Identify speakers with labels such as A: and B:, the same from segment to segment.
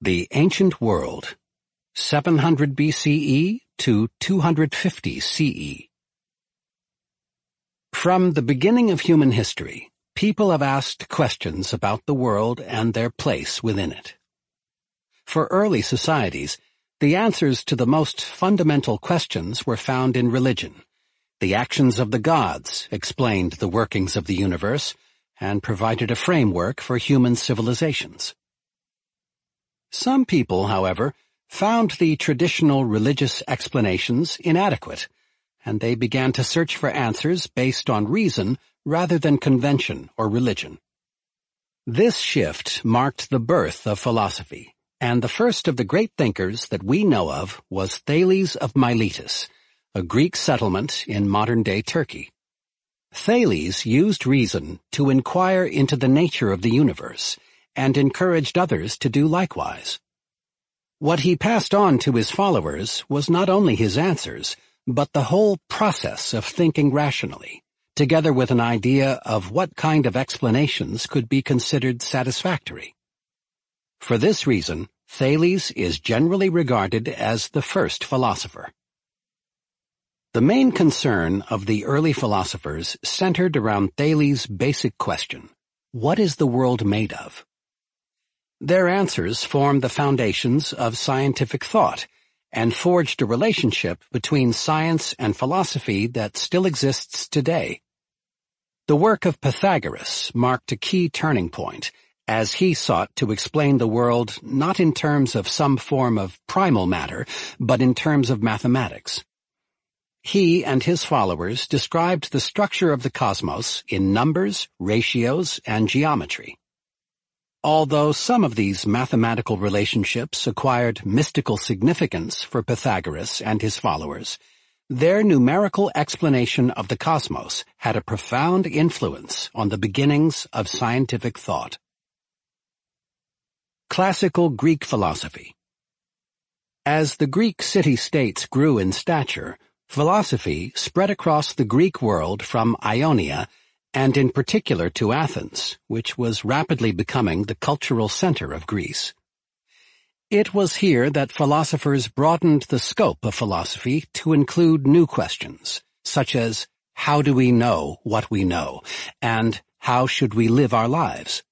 A: The Ancient World 700 BCE to 250 CE From the beginning of human history, people have asked questions about the world and their place within it. For early societies, the answers to the most fundamental questions were found in religion. The actions of the gods explained the workings of the universe and provided a framework for human civilizations. Some people, however, found the traditional religious explanations inadequate, and they began to search for answers based on reason rather than convention or religion. This shift marked the birth of philosophy, and the first of the great thinkers that we know of was Thales of Miletus, a Greek settlement in modern-day Turkey. Thales used reason to inquire into the nature of the universe, and encouraged others to do likewise. What he passed on to his followers was not only his answers, but the whole process of thinking rationally, together with an idea of what kind of explanations could be considered satisfactory. For this reason, Thales is generally regarded as the first philosopher. The main concern of the early philosophers centered around Thales' basic question, what is the world made of? Their answers formed the foundations of scientific thought and forged a relationship between science and philosophy that still exists today. The work of Pythagoras marked a key turning point as he sought to explain the world not in terms of some form of primal matter, but in terms of mathematics. He and his followers described the structure of the cosmos in numbers, ratios, and geometry although some of these mathematical relationships acquired mystical significance for Pythagoras and his followers, their numerical explanation of the cosmos had a profound influence on the beginnings of scientific thought. Classical Greek Philosophy As the Greek city-states grew in stature, philosophy spread across the Greek world from Ionia and in particular to Athens, which was rapidly becoming the cultural center of Greece. It was here that philosophers broadened the scope of philosophy to include new questions, such as how do we know what we know, and how should we live our lives?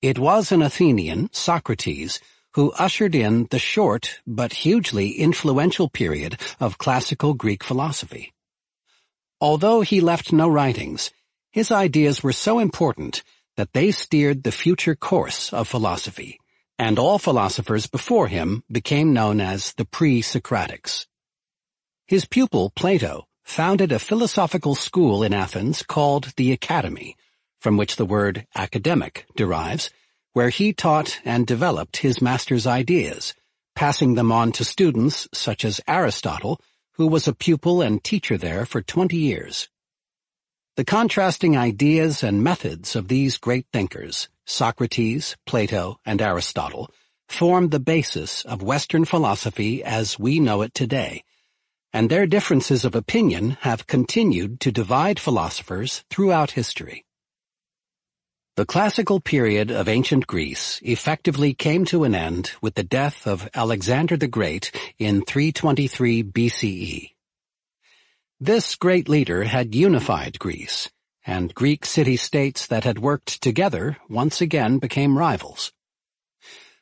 A: It was an Athenian, Socrates, who ushered in the short but hugely influential period of classical Greek philosophy. Although he left no writings, his ideas were so important that they steered the future course of philosophy, and all philosophers before him became known as the pre-Socratics. His pupil, Plato, founded a philosophical school in Athens called the Academy, from which the word academic derives, where he taught and developed his master's ideas, passing them on to students such as Aristotle, who was a pupil and teacher there for 20 years. The contrasting ideas and methods of these great thinkers, Socrates, Plato, and Aristotle, formed the basis of Western philosophy as we know it today, and their differences of opinion have continued to divide philosophers throughout history. The classical period of ancient Greece effectively came to an end with the death of Alexander the Great in 323 BCE. This great leader had unified Greece, and Greek city-states that had worked together once again became rivals.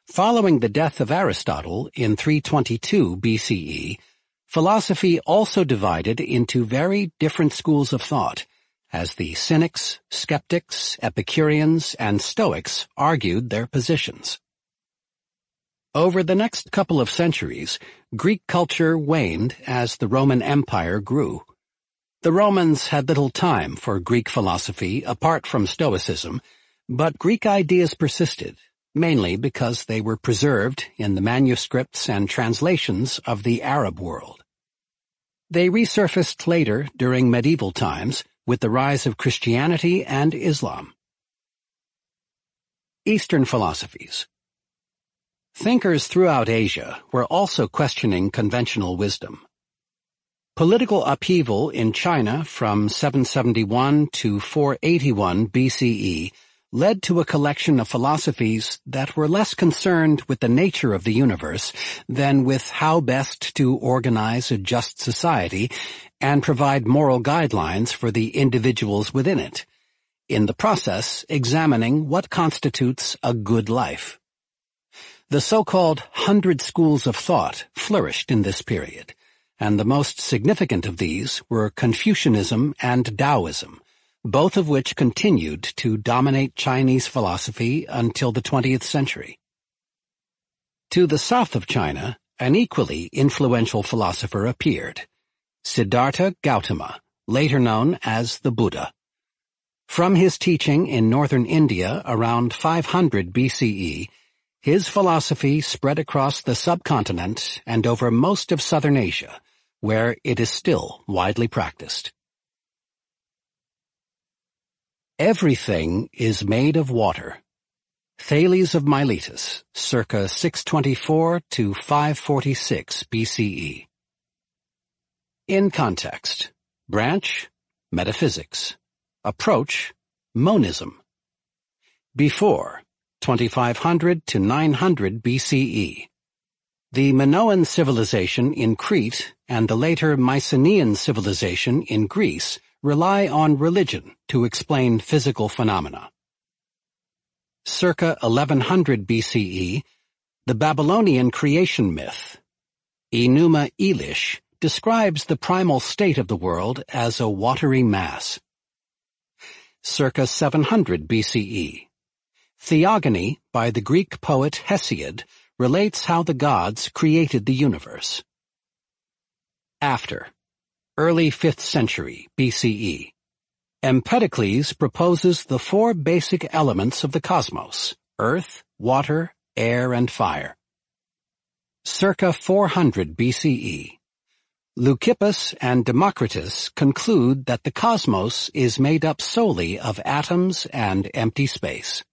A: Following the death of Aristotle in 322 BCE, philosophy also divided into very different schools of thought, as the Cynics, Skeptics, Epicureans, and Stoics argued their positions. Over the next couple of centuries, Greek culture waned as the Roman Empire grew. The Romans had little time for Greek philosophy apart from Stoicism, but Greek ideas persisted, mainly because they were preserved in the manuscripts and translations of the Arab world. They resurfaced later during medieval times with the rise of Christianity and Islam. Eastern Philosophies Thinkers throughout Asia were also questioning conventional wisdom. Political upheaval in China from 771 to 481 BCE led to a collection of philosophies that were less concerned with the nature of the universe than with how best to organize a just society and provide moral guidelines for the individuals within it, in the process examining what constitutes a good life. The so-called Hundred Schools of Thought flourished in this period and the most significant of these were Confucianism and Taoism, both of which continued to dominate Chinese philosophy until the 20th century. To the south of China, an equally influential philosopher appeared, Siddhartha Gautama, later known as the Buddha. From his teaching in northern India around 500 BCE, his philosophy spread across the subcontinent and over most of southern Asia, where it is still widely practiced. Everything is made of water. Thales of Miletus, circa 624 to 546 BCE. In context, branch, metaphysics. Approach, monism. Before, 2500 to 900 BCE. The Minoan civilization in Crete and the later Mycenaean civilization in Greece rely on religion to explain physical phenomena. Circa 1100 BCE, the Babylonian creation myth, Enuma Elish, describes the primal state of the world as a watery mass. Circa 700 BCE, Theogony by the Greek poet Hesiod relates how the gods created the universe after, early 5th century BCE. Empedocles proposes the four basic elements of the cosmos, earth, water, air, and fire. Circa 400 BCE, Leucippus and Democritus conclude that the cosmos is made up solely of atoms and empty space.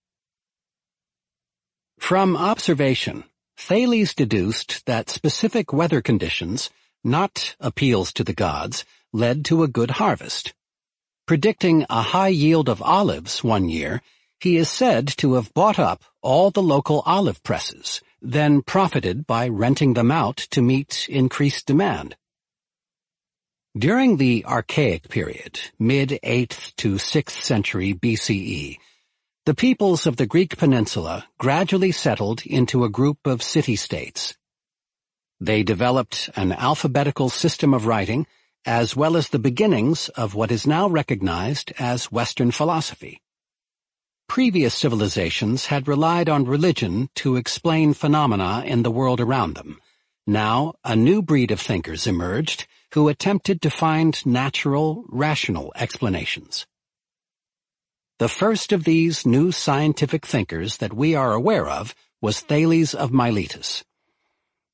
A: From observation, Thales deduced that specific weather conditions not appeals to the gods, led to a good harvest. Predicting a high yield of olives one year, he is said to have bought up all the local olive presses, then profited by renting them out to meet increased demand. During the Archaic period, mid-8th to 6th century BCE, the peoples of the Greek peninsula gradually settled into a group of city-states. They developed an alphabetical system of writing as well as the beginnings of what is now recognized as Western philosophy. Previous civilizations had relied on religion to explain phenomena in the world around them. Now, a new breed of thinkers emerged who attempted to find natural, rational explanations. The first of these new scientific thinkers that we are aware of was Thales of Miletus.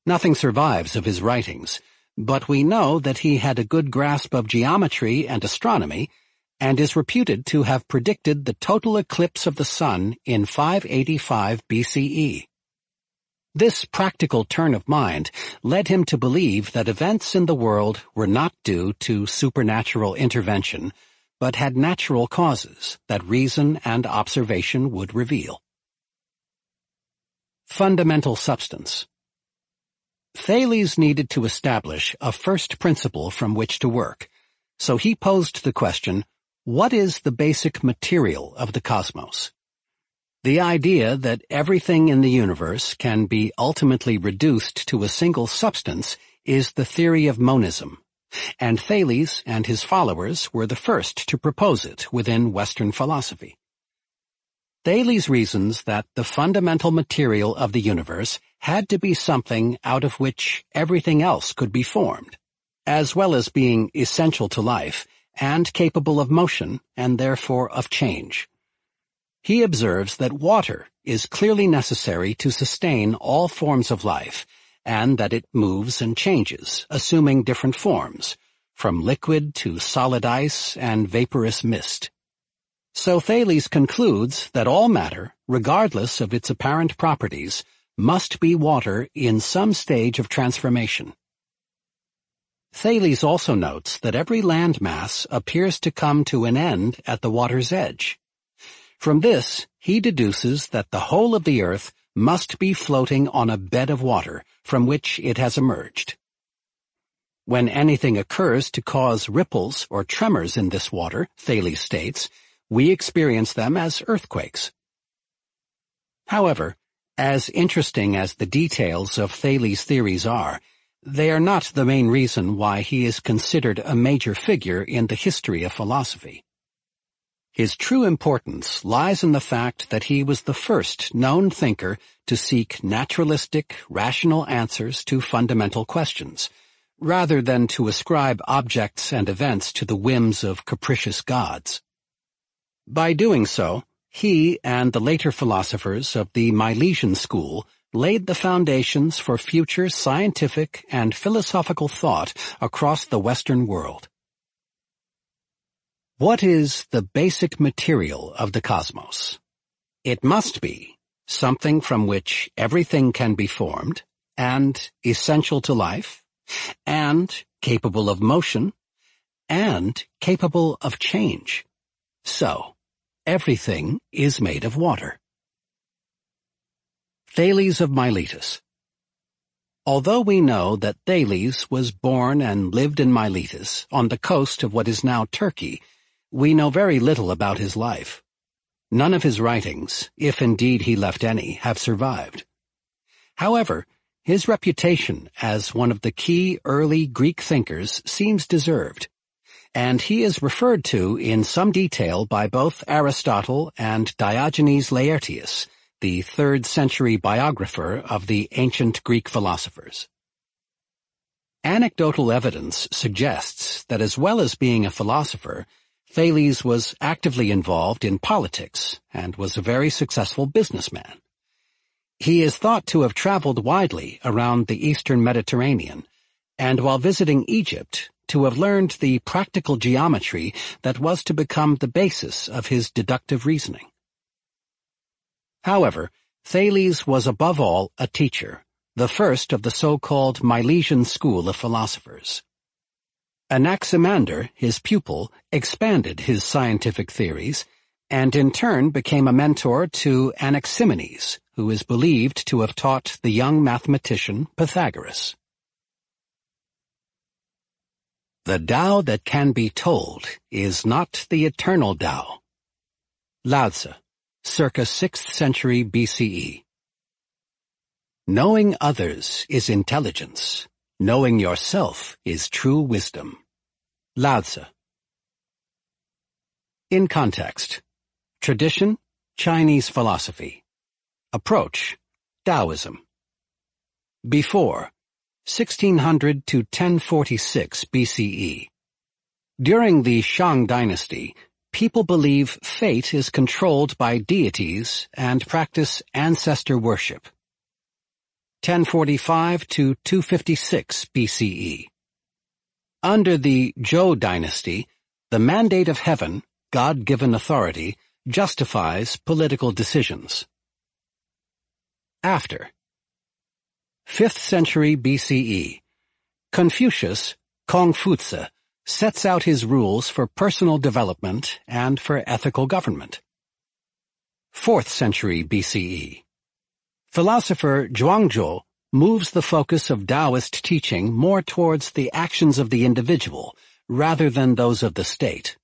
A: Nothing survives of his writings, but we know that he had a good grasp of geometry and astronomy, and is reputed to have predicted the total eclipse of the sun in 585 BCE. This practical turn of mind led him to believe that events in the world were not due to supernatural intervention, but had natural causes that reason and observation would reveal. Fundamental substance Thales needed to establish a first principle from which to work, so he posed the question, what is the basic material of the cosmos? The idea that everything in the universe can be ultimately reduced to a single substance is the theory of monism, and Thales and his followers were the first to propose it within Western philosophy. Thales reasons that the fundamental material of the universe had to be something out of which everything else could be formed, as well as being essential to life and capable of motion and therefore of change. He observes that water is clearly necessary to sustain all forms of life and that it moves and changes, assuming different forms, from liquid to solid ice and vaporous mist. So Thales concludes that all matter, regardless of its apparent properties, must be water in some stage of transformation. Thales also notes that every landmass appears to come to an end at the water's edge. From this, he deduces that the whole of the earth must be floating on a bed of water from which it has emerged. When anything occurs to cause ripples or tremors in this water, Thales states, we experience them as earthquakes. However, as interesting as the details of Thales' theories are, they are not the main reason why he is considered a major figure in the history of philosophy. His true importance lies in the fact that he was the first known thinker to seek naturalistic, rational answers to fundamental questions, rather than to ascribe objects and events to the whims of capricious gods. By doing so, he and the later philosophers of the Milesian school laid the foundations for future scientific and philosophical thought across the Western world. What is the basic material of the cosmos? It must be something from which everything can be formed, and essential to life, and capable of motion, and capable of change. So, Everything is made of water. Thales of Miletus Although we know that Thales was born and lived in Miletus, on the coast of what is now Turkey, we know very little about his life. None of his writings, if indeed he left any, have survived. However, his reputation as one of the key early Greek thinkers seems deserved and he is referred to in some detail by both Aristotle and Diogenes Laertius, the third-century biographer of the ancient Greek philosophers. Anecdotal evidence suggests that as well as being a philosopher, Thales was actively involved in politics and was a very successful businessman. He is thought to have traveled widely around the eastern Mediterranean, and while visiting Egypt, to have learned the practical geometry that was to become the basis of his deductive reasoning. However, Thales was above all a teacher, the first of the so-called Milesian school of philosophers. Anaximander, his pupil, expanded his scientific theories, and in turn became a mentor to Anaximenes, who is believed to have taught the young mathematician Pythagoras. The Tao that can be told is not the eternal Tao. Lao Tzu, circa 6th century BCE. Knowing others is intelligence. Knowing yourself is true wisdom. Lao Tzu. In context, tradition, Chinese philosophy. Approach, Taoism. Before, 1600 to 1046 BCE. During the Shang dynasty, people believe fate is controlled by deities and practice ancestor worship. 1045 to 256 BCE. Under the Zhou dynasty, the mandate of heaven, God-given authority, justifies political decisions. After 5th century BCE. Confucius, Kongfutse, sets out his rules for personal development and for ethical government. 4th century BCE. Philosopher Zhuangzi moves the focus of Taoist teaching more towards the actions of the individual rather than those of the state.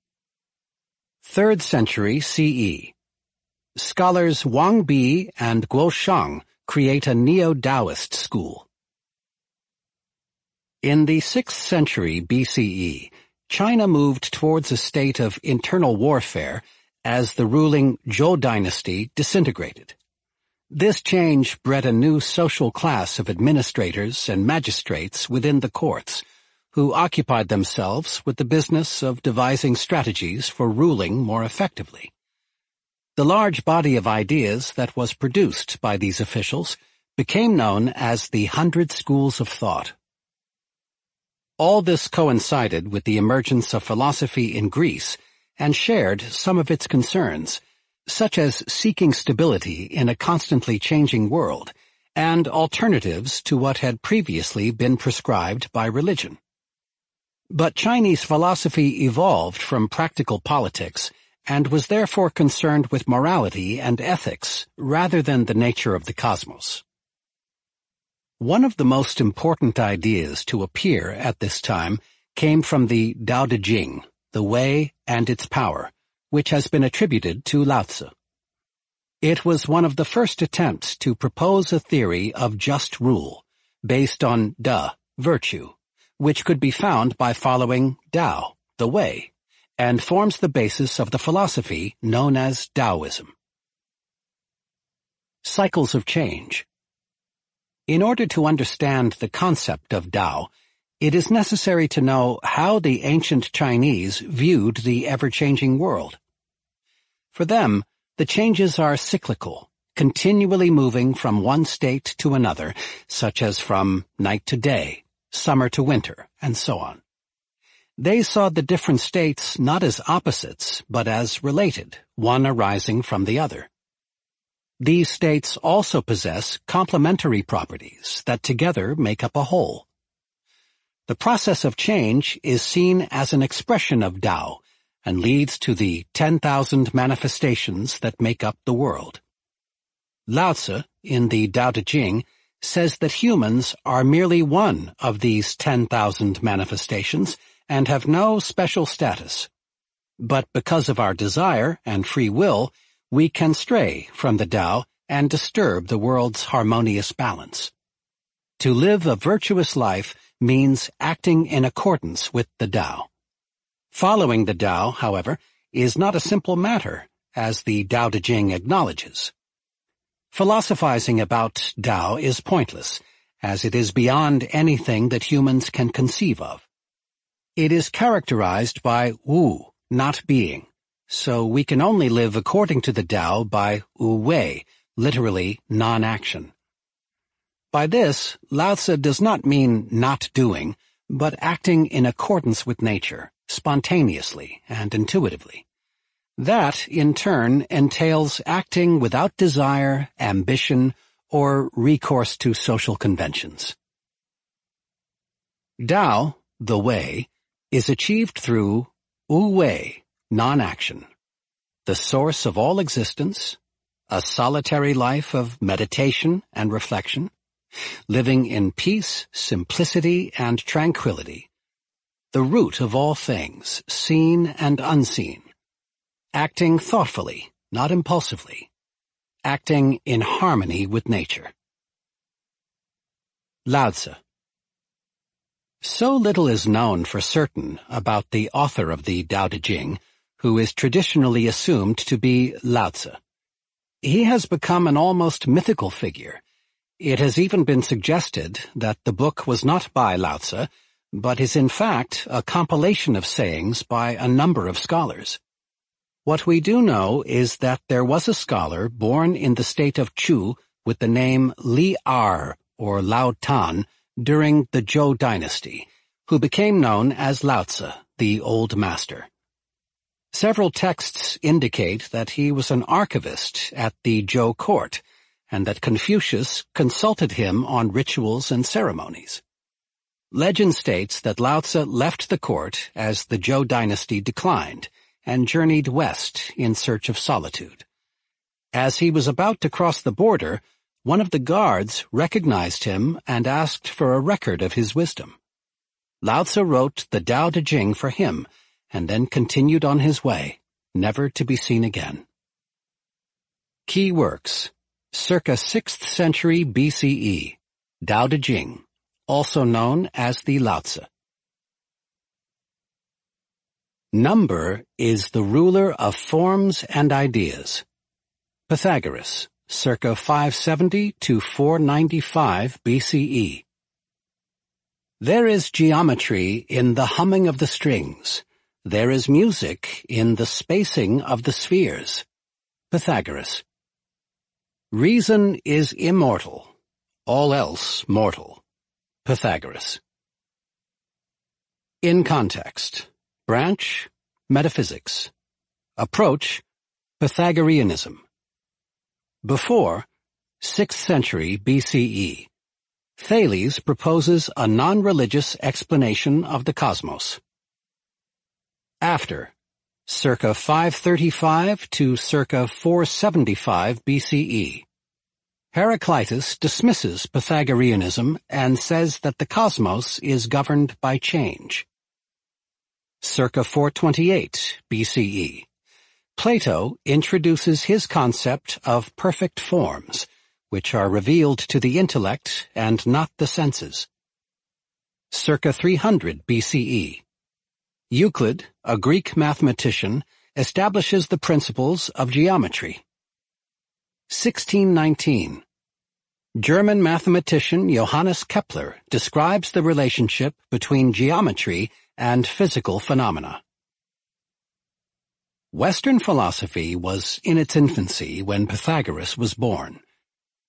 A: 3rd century CE. Scholars Wang Bi and Guo Xiang create a Neo-Taoist school. In the 6th century BCE, China moved towards a state of internal warfare as the ruling Zhou dynasty disintegrated. This change bred a new social class of administrators and magistrates within the courts, who occupied themselves with the business of devising strategies for ruling more effectively. The large body of ideas that was produced by these officials became known as the Hundred Schools of Thought. All this coincided with the emergence of philosophy in Greece and shared some of its concerns, such as seeking stability in a constantly changing world and alternatives to what had previously been prescribed by religion. But Chinese philosophy evolved from practical politics and was therefore concerned with morality and ethics rather than the nature of the cosmos. One of the most important ideas to appear at this time came from the Tao Te Ching, The Way and Its Power, which has been attributed to Lao Tzu. It was one of the first attempts to propose a theory of just rule, based on Da, virtue, which could be found by following Tao, the way, and forms the basis of the philosophy known as Taoism. Cycles of Change In order to understand the concept of Tao, it is necessary to know how the ancient Chinese viewed the ever-changing world. For them, the changes are cyclical, continually moving from one state to another, such as from night to day, summer to winter, and so on. They saw the different states not as opposites, but as related, one arising from the other. These states also possess complementary properties that together make up a whole. The process of change is seen as an expression of Tao and leads to the 10,000 manifestations that make up the world. Lao Tzu, in the Tao Te Ching, says that humans are merely one of these 10,000 manifestations and have no special status. But because of our desire and free will, we can stray from the Tao and disturb the world's harmonious balance. To live a virtuous life means acting in accordance with the Tao. Following the Tao, however, is not a simple matter, as the Tao Te Ching acknowledges. Philosophizing about Tao is pointless, as it is beyond anything that humans can conceive of. It is characterized by wu, not being, so we can only live according to the Tao by wu wei, literally non-action. By this, Lao Tzu does not mean not doing, but acting in accordance with nature, spontaneously and intuitively. That, in turn, entails acting without desire, ambition, or recourse to social conventions. Tao, the way, is achieved through wu-wei, non-action, the source of all existence, a solitary life of meditation and reflection, living in peace, simplicity, and tranquility, the root of all things, seen and unseen, acting thoughtfully, not impulsively, acting in harmony with nature. Lao Tzu so little is known for certain about the author of the Tao Te Ching, who is traditionally assumed to be Lao Tzu. He has become an almost mythical figure. It has even been suggested that the book was not by Lao Tzu, but is in fact a compilation of sayings by a number of scholars. What we do know is that there was a scholar born in the state of Chu with the name Li Ar or Lao Tan, during the Zhou dynasty, who became known as Laozi, the Old Master. Several texts indicate that he was an archivist at the Zhou court, and that Confucius consulted him on rituals and ceremonies. Legend states that Laozi left the court as the Zhou dynasty declined and journeyed west in search of solitude. As he was about to cross the border, one of the guards recognized him and asked for a record of his wisdom. Lao Tzu wrote the Tao Te Ching for him and then continued on his way, never to be seen again. Key Works Circa 6th century BCE Tao Te Ching, also known as the Lao Tzu. Number is the ruler of forms and ideas. Pythagoras circa 570 to 495 BCE. There is geometry in the humming of the strings. There is music in the spacing of the spheres. Pythagoras. Reason is immortal, all else mortal. Pythagoras. In context, branch, metaphysics. Approach, Pythagoreanism. Before 6th century BCE, Thales proposes a non-religious explanation of the cosmos. After circa 535 to circa 475 BCE. Heraclitus dismisses Pythagoreanism and says that the cosmos is governed by change. Circa 428 BCE. Plato introduces his concept of perfect forms, which are revealed to the intellect and not the senses. Circa 300 BCE Euclid, a Greek mathematician, establishes the principles of geometry. 1619 German mathematician Johannes Kepler describes the relationship between geometry and physical phenomena. Western philosophy was in its infancy when Pythagoras was born.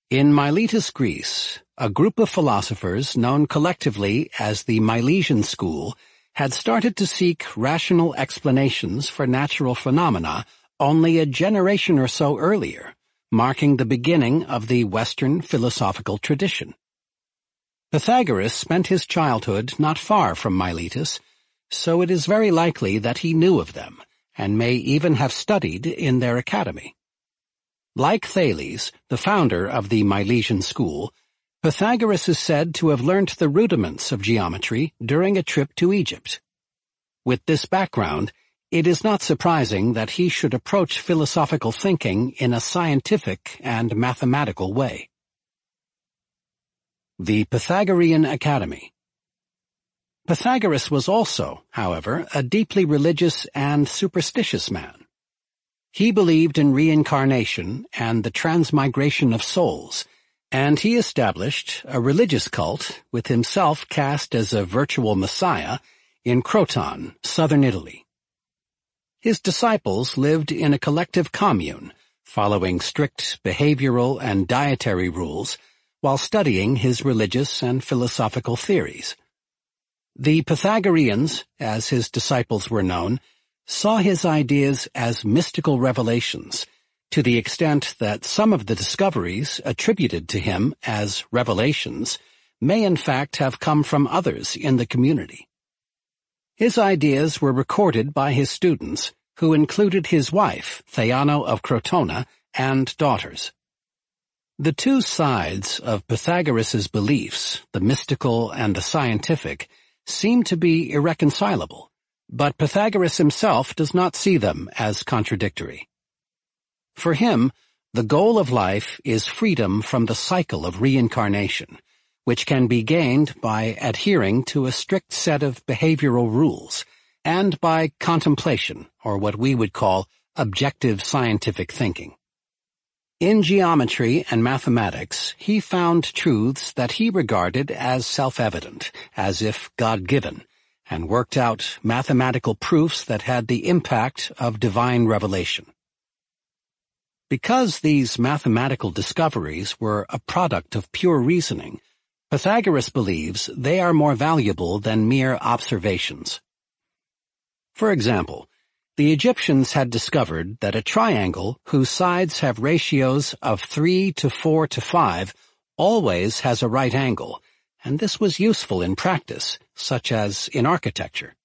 A: In Miletus, Greece, a group of philosophers known collectively as the Milesian school had started to seek rational explanations for natural phenomena only a generation or so earlier, marking the beginning of the Western philosophical tradition. Pythagoras spent his childhood not far from Miletus, so it is very likely that he knew of them and may even have studied in their academy. Like Thales, the founder of the Milesian school, Pythagoras is said to have learnt the rudiments of geometry during a trip to Egypt. With this background, it is not surprising that he should approach philosophical thinking in a scientific and mathematical way. The Pythagorean Academy Pythagoras was also, however, a deeply religious and superstitious man. He believed in reincarnation and the transmigration of souls, and he established a religious cult with himself cast as a virtual messiah in Croton, southern Italy. His disciples lived in a collective commune, following strict behavioral and dietary rules, while studying his religious and philosophical theories. The Pythagoreans, as his disciples were known, saw his ideas as mystical revelations, to the extent that some of the discoveries attributed to him as revelations may in fact have come from others in the community. His ideas were recorded by his students, who included his wife, Theano of Crotona, and daughters. The two sides of Pythagoras's beliefs, the mystical and the scientific, seem to be irreconcilable, but Pythagoras himself does not see them as contradictory. For him, the goal of life is freedom from the cycle of reincarnation, which can be gained by adhering to a strict set of behavioral rules and by contemplation, or what we would call objective scientific thinking. In geometry and mathematics, he found truths that he regarded as self-evident, as if God-given, and worked out mathematical proofs that had the impact of divine revelation. Because these mathematical discoveries were a product of pure reasoning, Pythagoras believes they are more valuable than mere observations. For example, the Egyptians had discovered that a triangle whose sides have ratios of 3 to 4 to 5 always has a right angle, and this was useful in practice, such as in architecture.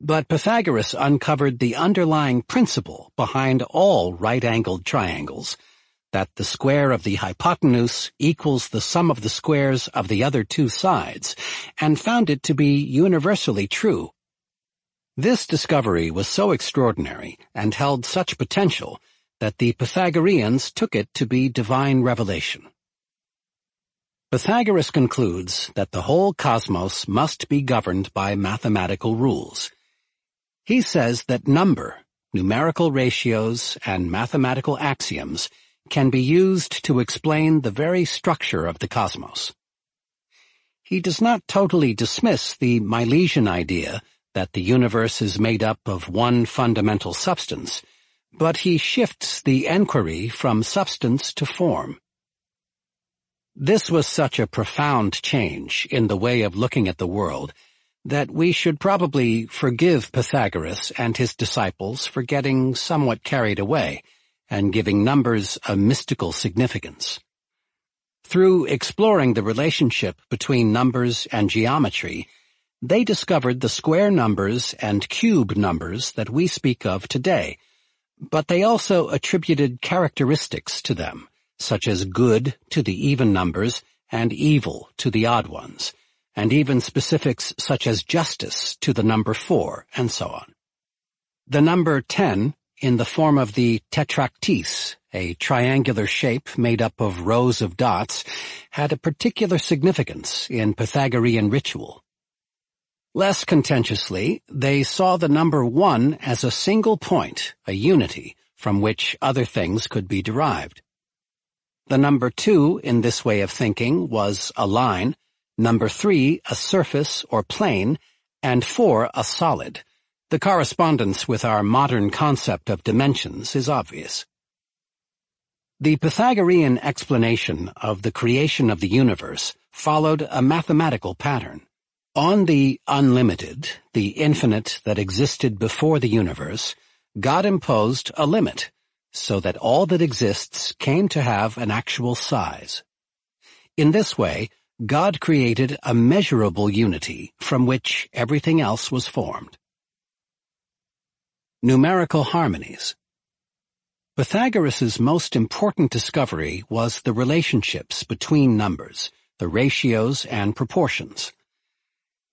A: But Pythagoras uncovered the underlying principle behind all right-angled triangles, that the square of the hypotenuse equals the sum of the squares of the other two sides, and found it to be universally true this discovery was so extraordinary and held such potential that the Pythagoreans took it to be divine revelation. Pythagoras concludes that the whole cosmos must be governed by mathematical rules. He says that number, numerical ratios, and mathematical axioms can be used to explain the very structure of the cosmos. He does not totally dismiss the Milesian idea that the universe is made up of one fundamental substance, but he shifts the enquiry from substance to form. This was such a profound change in the way of looking at the world that we should probably forgive Pythagoras and his disciples for getting somewhat carried away and giving numbers a mystical significance. Through exploring the relationship between numbers and geometry, they discovered the square numbers and cube numbers that we speak of today, but they also attributed characteristics to them, such as good to the even numbers and evil to the odd ones, and even specifics such as justice to the number four, and so on. The number ten, in the form of the tetractys, a triangular shape made up of rows of dots, had a particular significance in Pythagorean ritual. Less contentiously, they saw the number one as a single point, a unity, from which other things could be derived. The number two in this way of thinking was a line, number three a surface or plane, and four a solid. The correspondence with our modern concept of dimensions is obvious. The Pythagorean explanation of the creation of the universe followed a mathematical pattern. On the unlimited, the infinite that existed before the universe, God imposed a limit, so that all that exists came to have an actual size. In this way, God created a measurable unity from which everything else was formed. Numerical harmonies. Pythagoras' most important discovery was the relationships between numbers, the ratios and proportions.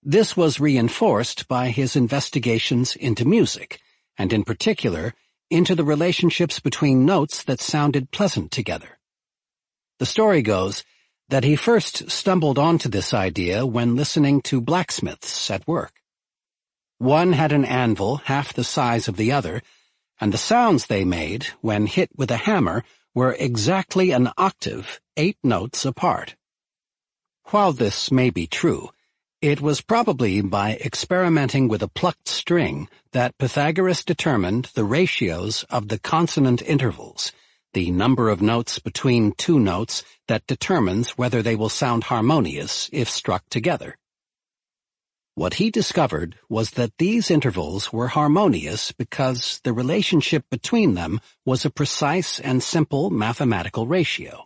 A: This was reinforced by his investigations into music, and in particular, into the relationships between notes that sounded pleasant together. The story goes that he first stumbled onto this idea when listening to blacksmiths at work. One had an anvil half the size of the other, and the sounds they made, when hit with a hammer, were exactly an octave, eight notes apart. While this may be true, it was probably by experimenting with a plucked string that Pythagoras determined the ratios of the consonant intervals, the number of notes between two notes that determines whether they will sound harmonious if struck together. What he discovered was that these intervals were harmonious because the relationship between them was a precise and simple mathematical ratio.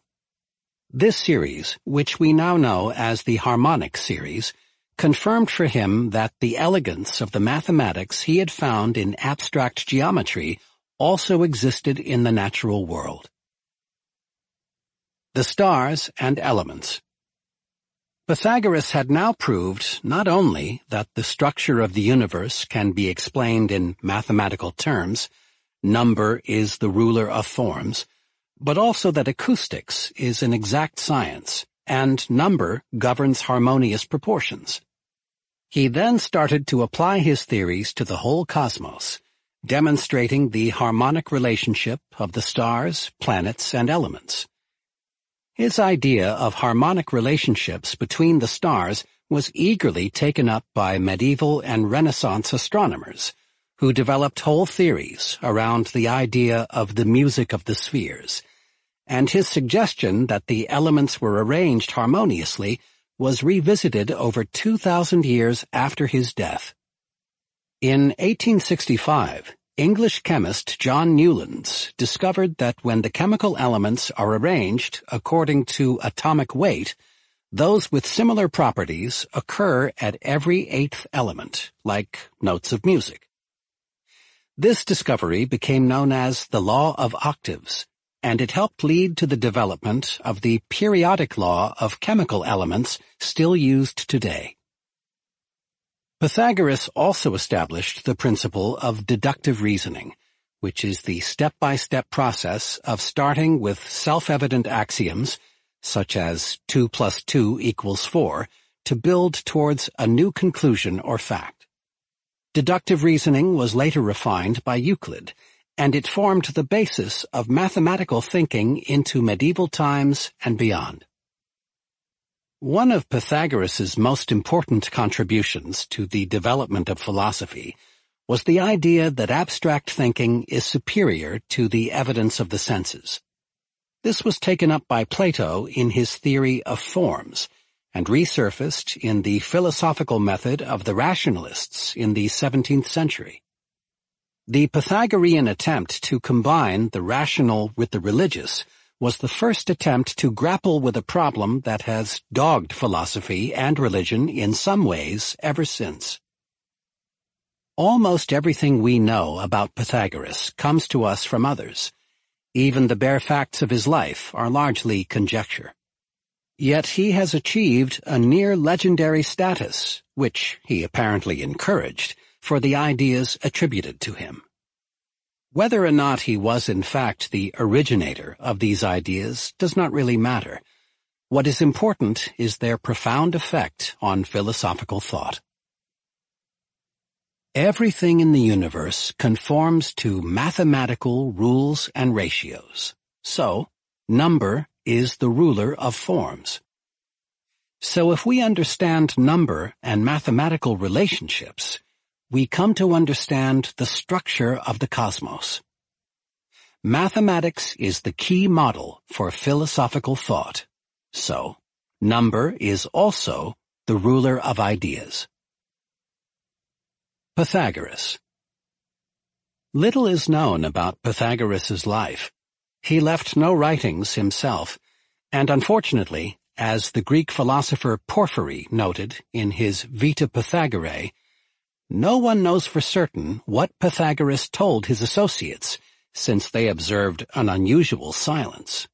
A: This series, which we now know as the harmonic series, confirmed for him that the elegance of the mathematics he had found in abstract geometry also existed in the natural world. The Stars and Elements Pythagoras had now proved not only that the structure of the universe can be explained in mathematical terms, number is the ruler of forms, but also that acoustics is an exact science and number governs harmonious proportions. He then started to apply his theories to the whole cosmos, demonstrating the harmonic relationship of the stars, planets, and elements. His idea of harmonic relationships between the stars was eagerly taken up by medieval and Renaissance astronomers, who developed whole theories around the idea of the music of the spheres, and his suggestion that the elements were arranged harmoniously was revisited over 2,000 years after his death. In 1865, English chemist John Newlands discovered that when the chemical elements are arranged according to atomic weight, those with similar properties occur at every eighth element, like notes of music. This discovery became known as the law of octaves, and it helped lead to the development of the periodic law of chemical elements still used today. Pythagoras also established the principle of deductive reasoning, which is the step-by-step -step process of starting with self-evident axioms, such as 2 plus 2 equals 4, to build towards a new conclusion or fact. Deductive reasoning was later refined by Euclid, and it formed the basis of mathematical thinking into medieval times and beyond. One of Pythagoras's most important contributions to the development of philosophy was the idea that abstract thinking is superior to the evidence of the senses. This was taken up by Plato in his theory of forms, and resurfaced in the philosophical method of the rationalists in the 17th century. The Pythagorean attempt to combine the rational with the religious was the first attempt to grapple with a problem that has dogged philosophy and religion in some ways ever since. Almost everything we know about Pythagoras comes to us from others. Even the bare facts of his life are largely conjecture. Yet he has achieved a near legendary status, which he apparently encouraged, for the ideas attributed to him. Whether or not he was in fact the originator of these ideas does not really matter. What is important is their profound effect on philosophical thought. Everything in the universe conforms to mathematical rules and ratios. So, number is the ruler of forms. So if we understand number and mathematical relationships, we come to understand the structure of the cosmos. Mathematics is the key model for philosophical thought. So, number is also the ruler of ideas. Pythagoras Little is known about Pythagoras's life. He left no writings himself, and unfortunately, as the Greek philosopher Porphyry noted in his Vita Pythagorae, no one knows for certain what Pythagoras told his associates, since they observed an unusual silence.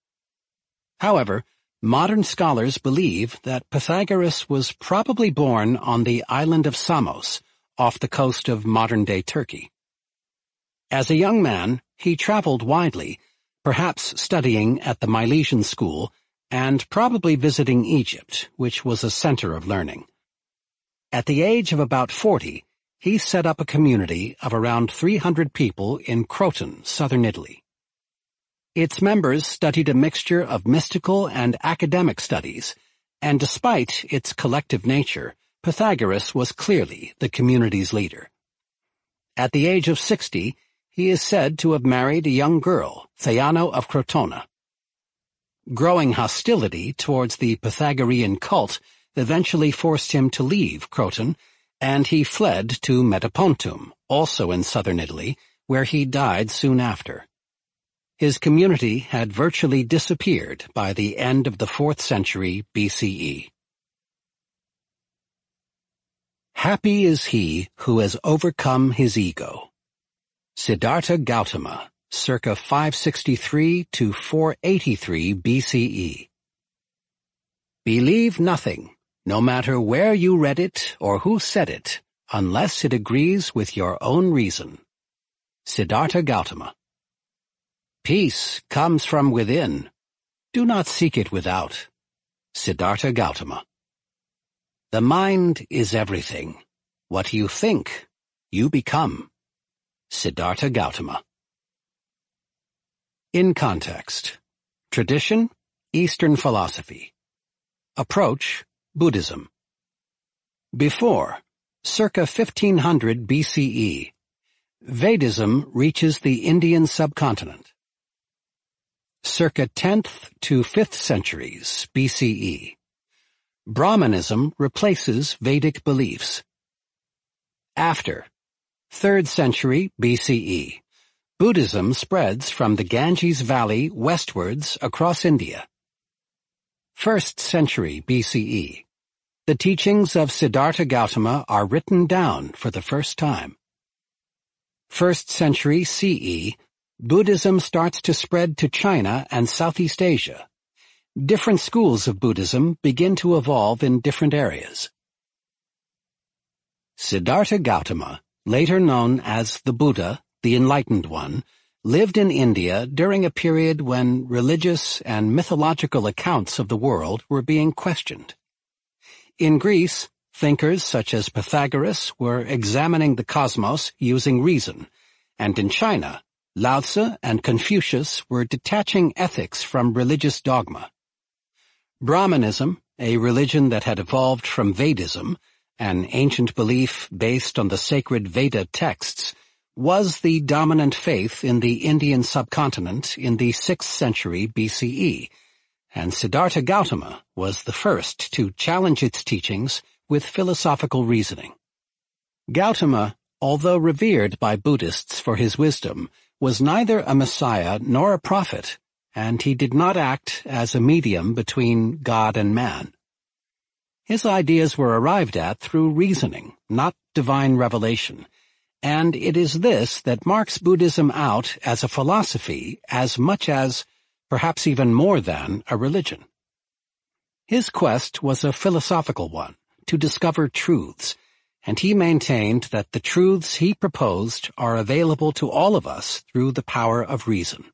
A: However, modern scholars believe that Pythagoras was probably born on the island of Samos, off the coast of modern-day Turkey. As a young man, he traveled widely, perhaps studying at the Milesian school, and probably visiting Egypt, which was a center of learning. At the age of about 40, he set up a community of around 300 people in Croton, southern Italy. Its members studied a mixture of mystical and academic studies, and despite its collective nature, Pythagoras was clearly the community's leader. At the age of 60, he is said to have married a young girl, Theano of Crotona. Growing hostility towards the Pythagorean cult eventually forced him to leave Croton and he fled to Metapontum, also in southern Italy, where he died soon after. His community had virtually disappeared by the end of the 4th century BCE. Happy is he who has overcome his ego. Siddhartha Gautama, circa 563 to 483 BCE. Believe nothing, no matter where you read it or who said it, unless it agrees with your own reason. Siddhartha Gautama Peace comes from within. Do not seek it without. Siddhartha Gautama The mind is everything. What you think, you become. Siddhartha Gautama In Context Tradition, Eastern Philosophy Approach, Buddhism. Before, circa 1500 BCE, Vedism reaches the Indian subcontinent. Circa 10th to 5th centuries BCE, Brahmanism replaces Vedic beliefs. After, 3rd century BCE, Buddhism spreads from the Ganges Valley westwards across India. 1st century BCE. The teachings of Siddhartha Gautama are written down for the first time. 1st century CE, Buddhism starts to spread to China and Southeast Asia. Different schools of Buddhism begin to evolve in different areas. Siddhartha Gautama, later known as the Buddha, the Enlightened One, lived in India during a period when religious and mythological accounts of the world were being questioned. In Greece, thinkers such as Pythagoras were examining the cosmos using reason, and in China, Lao Tzu and Confucius were detaching ethics from religious dogma. Brahmanism, a religion that had evolved from Vedism, an ancient belief based on the sacred Veda texts, was the dominant faith in the Indian subcontinent in the 6th century BCE, and Siddhartha Gautama was the first to challenge its teachings with philosophical reasoning. Gautama, although revered by Buddhists for his wisdom, was neither a messiah nor a prophet, and he did not act as a medium between God and man. His ideas were arrived at through reasoning, not divine revelation, and it is this that marks Buddhism out as a philosophy as much as, perhaps even more than, a religion. His quest was a philosophical one, to discover truths, and he maintained that the truths he proposed are available to all of us through the power of reason.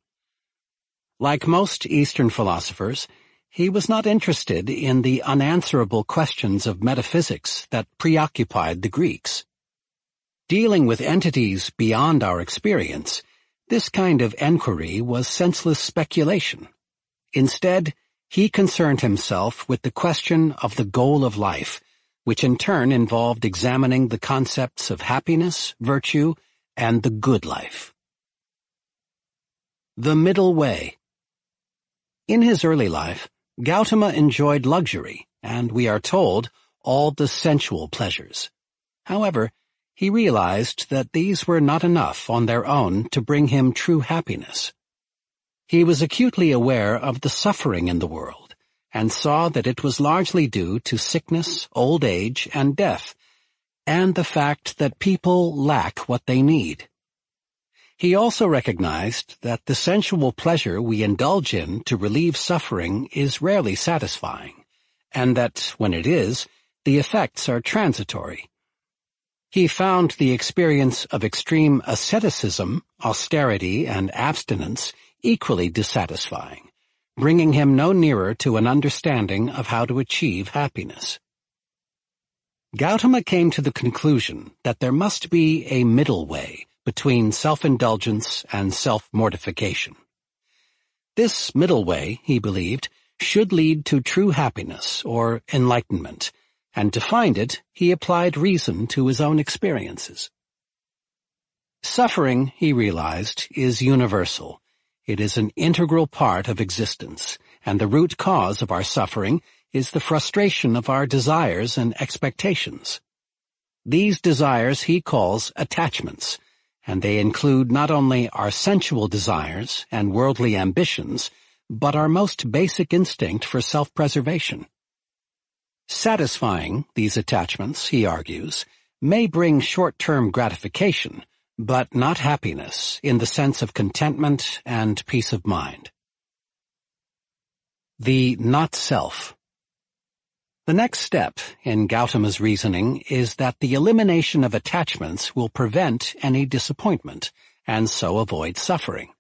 A: Like most Eastern philosophers, he was not interested in the unanswerable questions of metaphysics that preoccupied the Greeks. Dealing with entities beyond our experience, this kind of enquiry was senseless speculation. Instead, he concerned himself with the question of the goal of life, which in turn involved examining the concepts of happiness, virtue, and the good life. The Middle Way In his early life, Gautama enjoyed luxury, and we are told, all the sensual pleasures. However, he realized that these were not enough on their own to bring him true happiness. He was acutely aware of the suffering in the world, and saw that it was largely due to sickness, old age, and death, and the fact that people lack what they need. He also recognized that the sensual pleasure we indulge in to relieve suffering is rarely satisfying, and that, when it is, the effects are transitory, he found the experience of extreme asceticism, austerity, and abstinence equally dissatisfying, bringing him no nearer to an understanding of how to achieve happiness. Gautama came to the conclusion that there must be a middle way between self-indulgence and self-mortification. This middle way, he believed, should lead to true happiness or enlightenment, and to find it, he applied reason to his own experiences. Suffering, he realized, is universal. It is an integral part of existence, and the root cause of our suffering is the frustration of our desires and expectations. These desires he calls attachments, and they include not only our sensual desires and worldly ambitions, but our most basic instinct for self-preservation. Satisfying these attachments, he argues, may bring short-term gratification, but not happiness in the sense of contentment and peace of mind. The not-self The next step in Gautama's reasoning is that the elimination of attachments will prevent any disappointment, and so avoid suffering.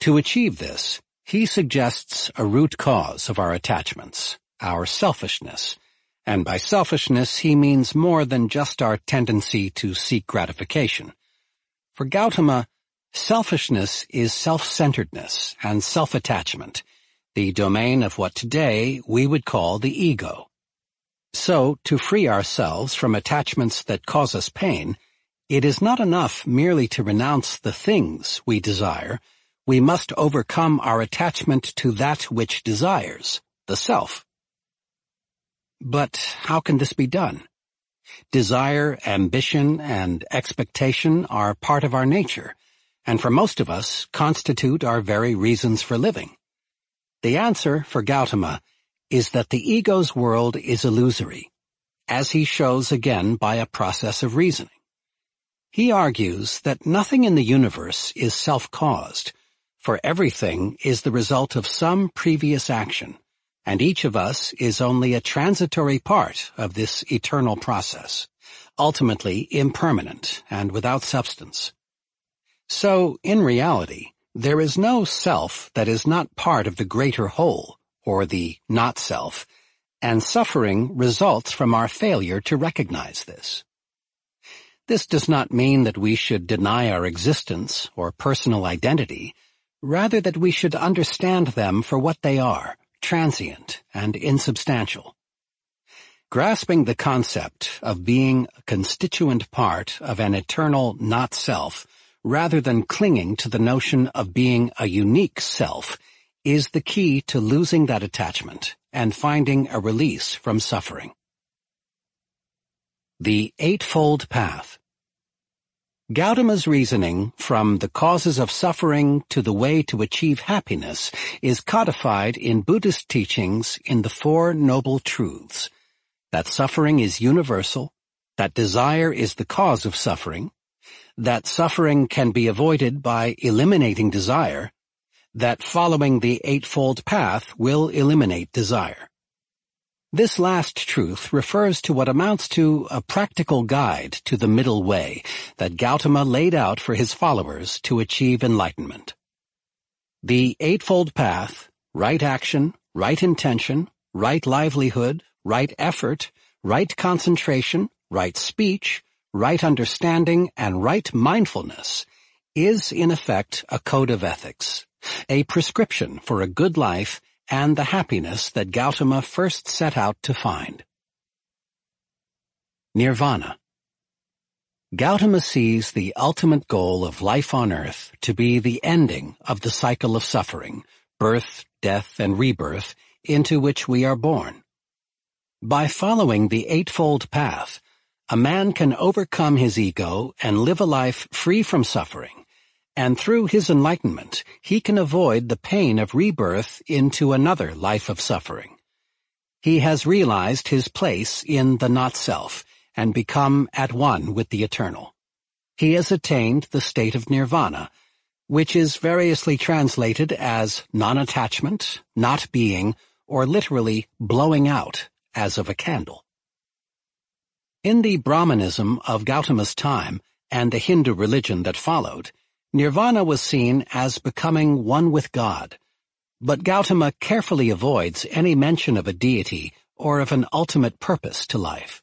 A: To achieve this, he suggests a root cause of our attachments, our selfishness, and by selfishness he means more than just our tendency to seek gratification. For Gautama, selfishness is self-centeredness and self-attachment, the domain of what today we would call the ego. So, to free ourselves from attachments that cause us pain, it is not enough merely to renounce the things we desire, we must overcome our attachment to that which desires, the self. But how can this be done? Desire, ambition, and expectation are part of our nature, and for most of us constitute our very reasons for living. The answer for Gautama is that the ego's world is illusory, as he shows again by a process of reasoning. He argues that nothing in the universe is self-caused, for everything is the result of some previous action and each of us is only a transitory part of this eternal process, ultimately impermanent and without substance. So, in reality, there is no self that is not part of the greater whole, or the not-self, and suffering results from our failure to recognize this. This does not mean that we should deny our existence or personal identity, rather that we should understand them for what they are, transient, and insubstantial. Grasping the concept of being a constituent part of an eternal not-self, rather than clinging to the notion of being a unique self, is the key to losing that attachment and finding a release from suffering. The Eightfold Path Gautama's reasoning, from the causes of suffering to the way to achieve happiness, is codified in Buddhist teachings in the Four Noble Truths, that suffering is universal, that desire is the cause of suffering, that suffering can be avoided by eliminating desire, that following the Eightfold Path will eliminate desire. This last truth refers to what amounts to a practical guide to the middle way that Gautama laid out for his followers to achieve enlightenment. The Eightfold Path, right action, right intention, right livelihood, right effort, right concentration, right speech, right understanding, and right mindfulness is in effect a code of ethics, a prescription for a good life and the happiness that Gautama first set out to find. Nirvana Gautama sees the ultimate goal of life on earth to be the ending of the cycle of suffering, birth, death, and rebirth, into which we are born. By following the Eightfold Path, a man can overcome his ego and live a life free from suffering, and through his enlightenment he can avoid the pain of rebirth into another life of suffering. He has realized his place in the not-self and become at one with the eternal. He has attained the state of nirvana, which is variously translated as non-attachment, not being, or literally blowing out, as of a candle. In the Brahmanism of Gautama's time and the Hindu religion that followed, Nirvana was seen as becoming one with God, but Gautama carefully avoids any mention of a deity or of an ultimate purpose to life.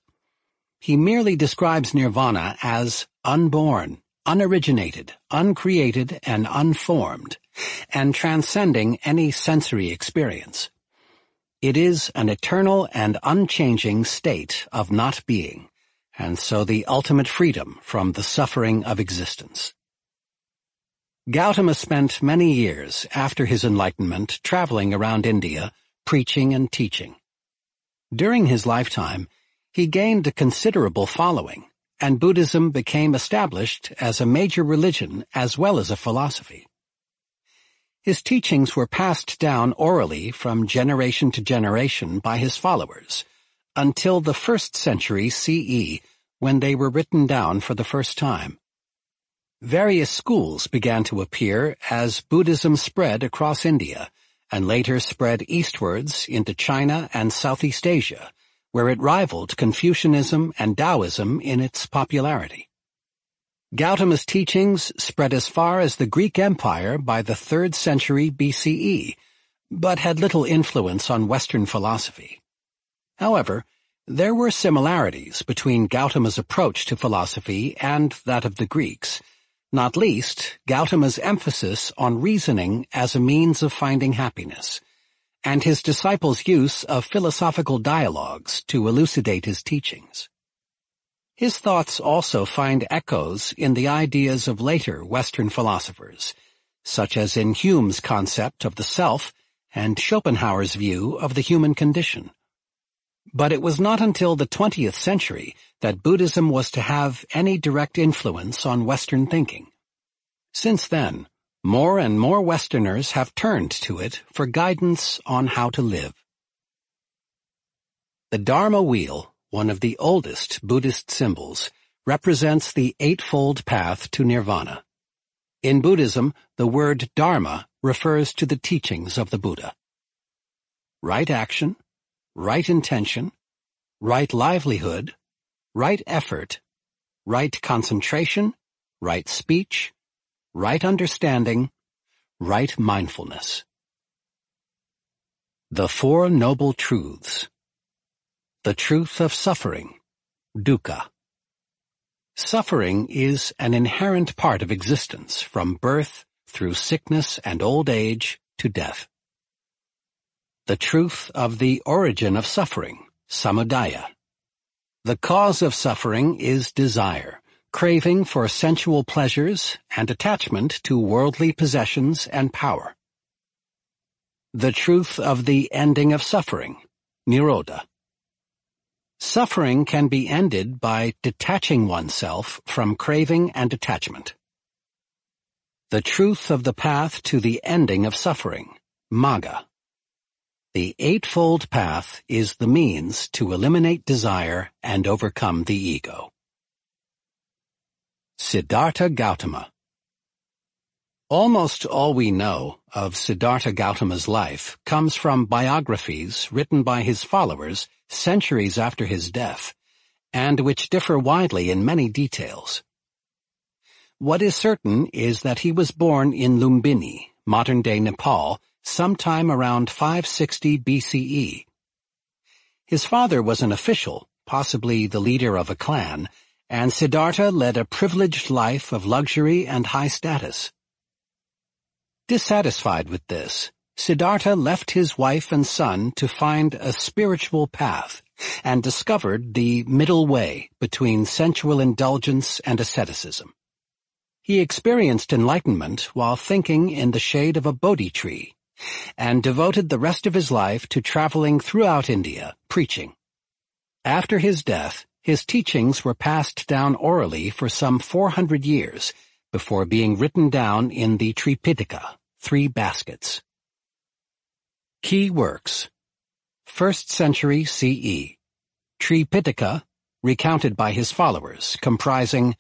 A: He merely describes nirvana as unborn, unoriginated, uncreated, and unformed, and transcending any sensory experience. It is an eternal and unchanging state of not being, and so the ultimate freedom from the suffering of existence. Gautama spent many years after his enlightenment traveling around India, preaching and teaching. During his lifetime, he gained a considerable following, and Buddhism became established as a major religion as well as a philosophy. His teachings were passed down orally from generation to generation by his followers, until the first century CE, when they were written down for the first time. Various schools began to appear as Buddhism spread across India, and later spread eastwards into China and Southeast Asia, where it rivaled Confucianism and Taoism in its popularity. Gautama's teachings spread as far as the Greek Empire by the 3rd century BCE, but had little influence on Western philosophy. However, there were similarities between Gautama's approach to philosophy and that of the Greeks, not least, Gautama's emphasis on reasoning as a means of finding happiness, and his disciples' use of philosophical dialogues to elucidate his teachings. His thoughts also find echoes in the ideas of later Western philosophers, such as in Hume's concept of the self and Schopenhauer's view of the human condition. But it was not until the 20th century that Buddhism was to have any direct influence on Western thinking. Since then, more and more Westerners have turned to it for guidance on how to live. The Dharma wheel, one of the oldest Buddhist symbols, represents the Eightfold Path to Nirvana. In Buddhism, the word Dharma refers to the teachings of the Buddha. Right action, right intention, right livelihood, right effort, right concentration, right speech, right understanding, right mindfulness. The Four Noble Truths The Truth of Suffering, Dukkha Suffering is an inherent part of existence from birth through sickness and old age to death. The truth of the origin of suffering, samudaya. The cause of suffering is desire, craving for sensual pleasures and attachment to worldly possessions and power. The truth of the ending of suffering, nirodha. Suffering can be ended by detaching oneself from craving and attachment. The truth of the path to the ending of suffering, magga. The Eightfold Path is the means to eliminate desire and overcome the ego. Siddhartha Gautama Almost all we know of Siddhartha Gautama's life comes from biographies written by his followers centuries after his death, and which differ widely in many details. What is certain is that he was born in Lumbini, modern-day Nepal, sometime around 560 BCE. His father was an official, possibly the leader of a clan, and Siddhartha led a privileged life of luxury and high status. Dissatisfied with this, Siddhartha left his wife and son to find a spiritual path and discovered the middle way between sensual indulgence and asceticism. He experienced enlightenment while thinking in the shade of a Bodhi tree and devoted the rest of his life to traveling throughout India, preaching. After his death, his teachings were passed down orally for some 400 years before being written down in the Tripitaka, three baskets. Key works 1st century CE Tripitaka, recounted by his followers, comprising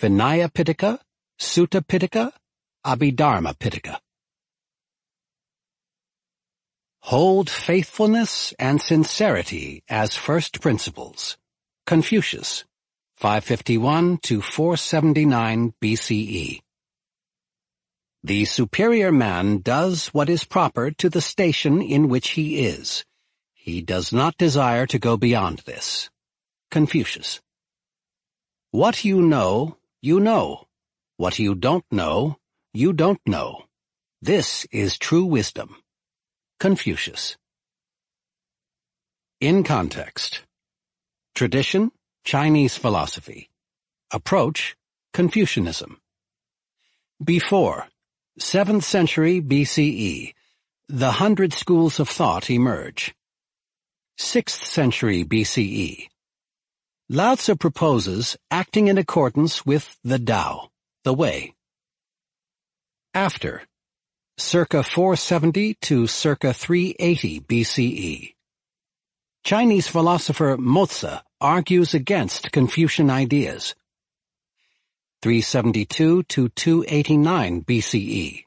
A: Vinaya Pitaka, Sutta Pitaka, Abhidharma Pitaka. Hold faithfulness and sincerity as first principles. Confucius, 551 to 479 BCE. The superior man does what is proper to the station in which he is. He does not desire to go beyond this. Confucius. What you know, you know. What you don't know, you don't know. This is true wisdom. Confucius. In context. Tradition, Chinese philosophy. Approach, Confucianism. Before, 7th century BCE, the hundred schools of thought emerge. 6th century BCE. Lao Tzu proposes acting in accordance with the Tao, the way. After, circa 470 to circa 380 BCE. Chinese philosopher Mozi argues against Confucian ideas. 372 to 289 BCE.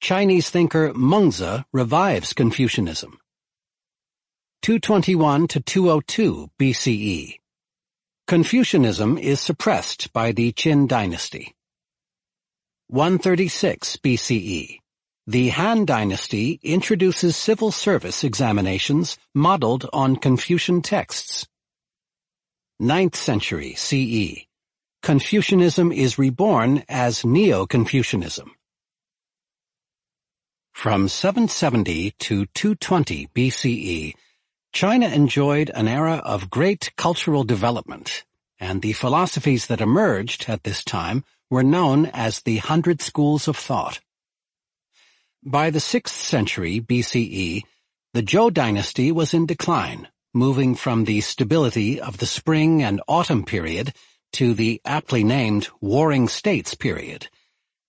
A: Chinese thinker Mengzi revives Confucianism. 221 to 202 BCE. Confucianism is suppressed by the Qin dynasty. 136 BCE. The Han Dynasty introduces civil service examinations modeled on Confucian texts. 9th century CE Confucianism is reborn as Neo-Confucianism. From 770 to 220 BCE, China enjoyed an era of great cultural development, and the philosophies that emerged at this time were known as the Hundred Schools of Thought. By the 6th century BCE, the Zhou dynasty was in decline, moving from the stability of the spring and autumn period to the aptly named Warring States period.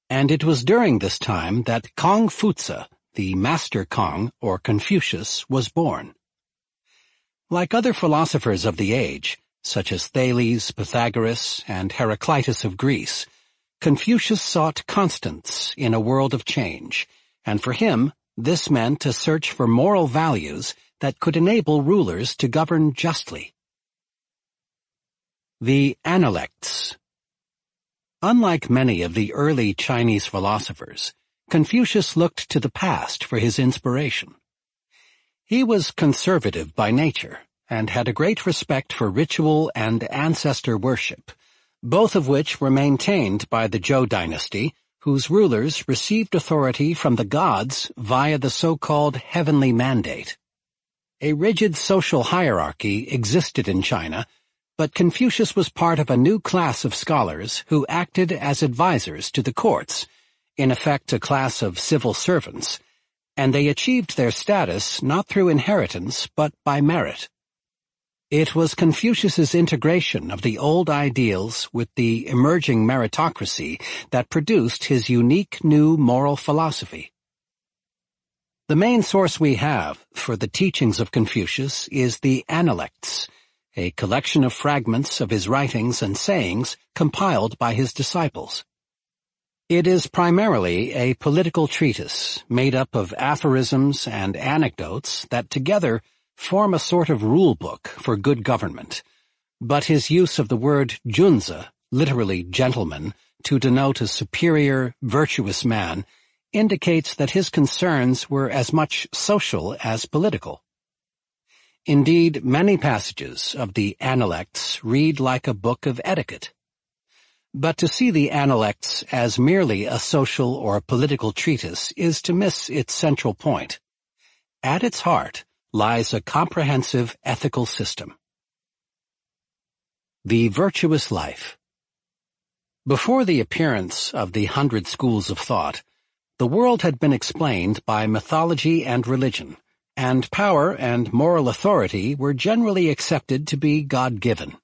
A: And it was during this time that Kong Fuzi, the Master Kong, or Confucius, was born. Like other philosophers of the age, such as Thales, Pythagoras, and Heraclitus of Greece, Confucius sought constants in a world of change— and for him, this meant to search for moral values that could enable rulers to govern justly. The Analects Unlike many of the early Chinese philosophers, Confucius looked to the past for his inspiration. He was conservative by nature and had a great respect for ritual and ancestor worship, both of which were maintained by the Zhou dynasty whose rulers received authority from the gods via the so-called heavenly mandate. A rigid social hierarchy existed in China, but Confucius was part of a new class of scholars who acted as advisers to the courts, in effect a class of civil servants, and they achieved their status not through inheritance but by merit. It was Confucius's integration of the old ideals with the emerging meritocracy that produced his unique new moral philosophy. The main source we have for the teachings of Confucius is the Analects, a collection of fragments of his writings and sayings compiled by his disciples. It is primarily a political treatise made up of aphorisms and anecdotes that together form a sort of rule book for good government, but his use of the word junzi, literally gentleman, to denote a superior, virtuous man, indicates that his concerns were as much social as political. Indeed, many passages of the Analects read like a book of etiquette. But to see the Analects as merely a social or political treatise is to miss its central point. At its heart, lies a comprehensive ethical system. The Virtuous Life Before the appearance of the Hundred Schools of Thought, the world had been explained by mythology and religion, and power and moral authority were generally accepted to be God-given.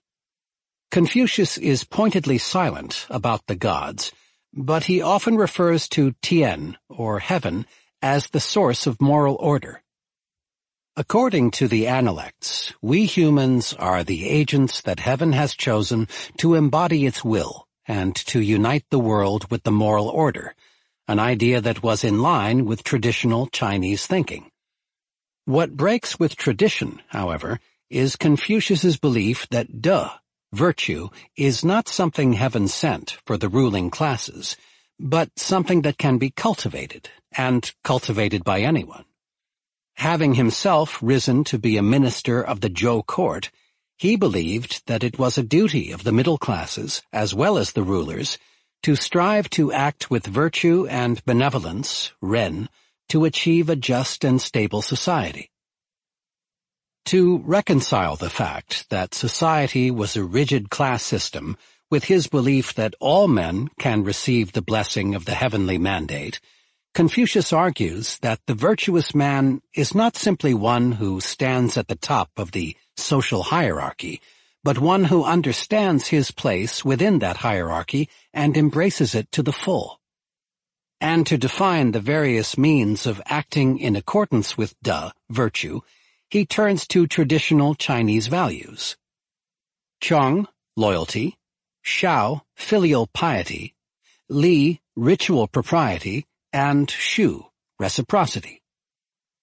A: Confucius is pointedly silent about the gods, but he often refers to Tian, or heaven, as the source of moral order. According to the Analects, we humans are the agents that heaven has chosen to embody its will and to unite the world with the moral order, an idea that was in line with traditional Chinese thinking. What breaks with tradition, however, is Confucius's belief that De, virtue, is not something heaven sent for the ruling classes, but something that can be cultivated, and cultivated by anyone. Having himself risen to be a minister of the Zhou court, he believed that it was a duty of the middle classes, as well as the rulers, to strive to act with virtue and benevolence, Ren, to achieve a just and stable society. To reconcile the fact that society was a rigid class system with his belief that all men can receive the blessing of the heavenly mandate, Confucius argues that the virtuous man is not simply one who stands at the top of the social hierarchy, but one who understands his place within that hierarchy and embraces it to the full. And to define the various means of acting in accordance with De, virtue, he turns to traditional Chinese values. Zhong, loyalty, Xiao, filial piety, Li, ritual propriety, and shu, reciprocity.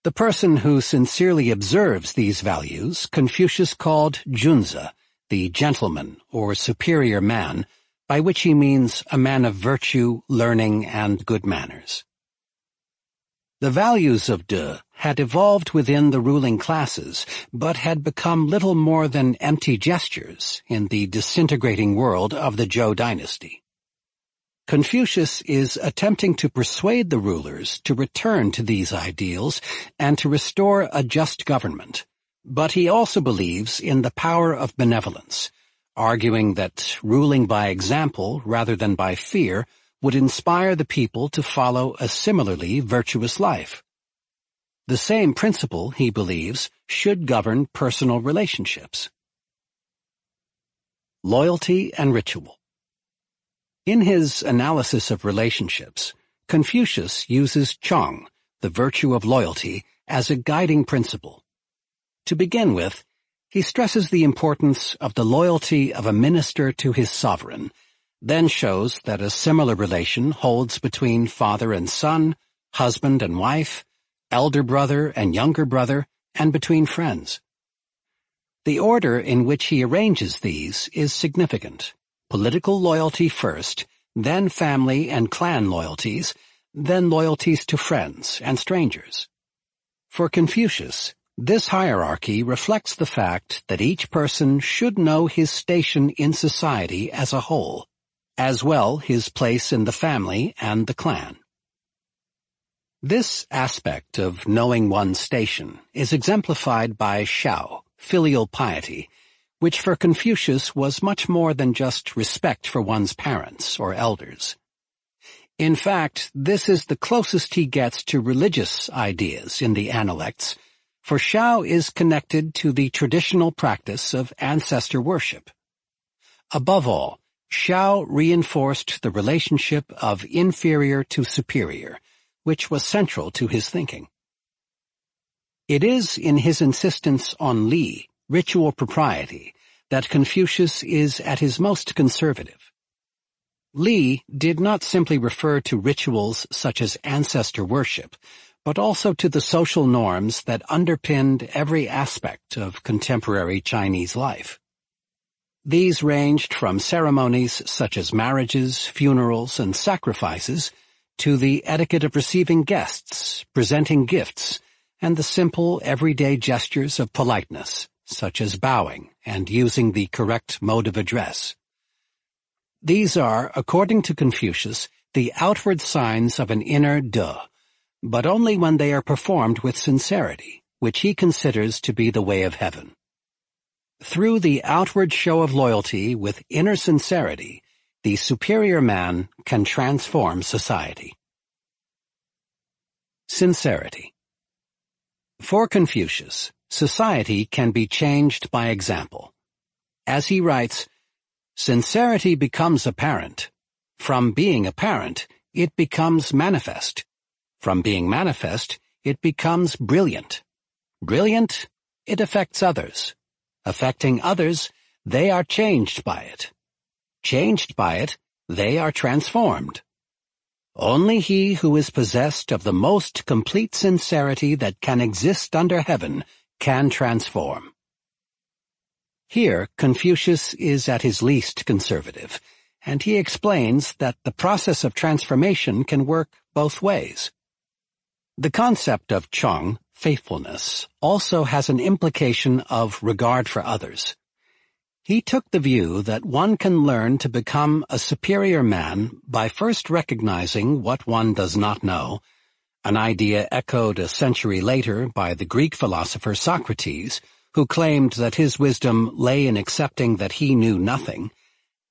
A: The person who sincerely observes these values, Confucius called junzi, the gentleman or superior man, by which he means a man of virtue, learning, and good manners. The values of De had evolved within the ruling classes, but had become little more than empty gestures in the disintegrating world of the Zhou dynasty. Confucius is attempting to persuade the rulers to return to these ideals and to restore a just government, but he also believes in the power of benevolence, arguing that ruling by example rather than by fear would inspire the people to follow a similarly virtuous life. The same principle, he believes, should govern personal relationships. Loyalty and Ritual in his analysis of relationships, Confucius uses Zhong, the virtue of loyalty, as a guiding principle. To begin with, he stresses the importance of the loyalty of a minister to his sovereign, then shows that a similar relation holds between father and son, husband and wife, elder brother and younger brother, and between friends. The order in which he arranges these is significant political loyalty first, then family and clan loyalties, then loyalties to friends and strangers. For Confucius, this hierarchy reflects the fact that each person should know his station in society as a whole, as well his place in the family and the clan. This aspect of knowing one's station is exemplified by Xiao, filial piety, which for Confucius was much more than just respect for one's parents or elders. In fact, this is the closest he gets to religious ideas in the Analects, for Xiao is connected to the traditional practice of ancestor worship. Above all, Xiao reinforced the relationship of inferior to superior, which was central to his thinking. It is in his insistence on Li ritual propriety that Confucius is at his most conservative. Li did not simply refer to rituals such as ancestor worship, but also to the social norms that underpinned every aspect of contemporary Chinese life. These ranged from ceremonies such as marriages, funerals, and sacrifices to the etiquette of receiving guests, presenting gifts, and the simple everyday gestures of politeness such as bowing and using the correct mode of address. These are, according to Confucius, the outward signs of an inner de, but only when they are performed with sincerity, which he considers to be the way of heaven. Through the outward show of loyalty with inner sincerity, the superior man can transform society. Sincerity For Confucius, Society can be changed by example. As he writes, Sincerity becomes apparent. From being apparent, it becomes manifest. From being manifest, it becomes brilliant. Brilliant, it affects others. Affecting others, they are changed by it. Changed by it, they are transformed. Only he who is possessed of the most complete sincerity that can exist under heaven can transform. Here, Confucius is at his least conservative, and he explains that the process of transformation can work both ways. The concept of Zhong, faithfulness, also has an implication of regard for others. He took the view that one can learn to become a superior man by first recognizing what one does not know an idea echoed a century later by the Greek philosopher Socrates, who claimed that his wisdom lay in accepting that he knew nothing,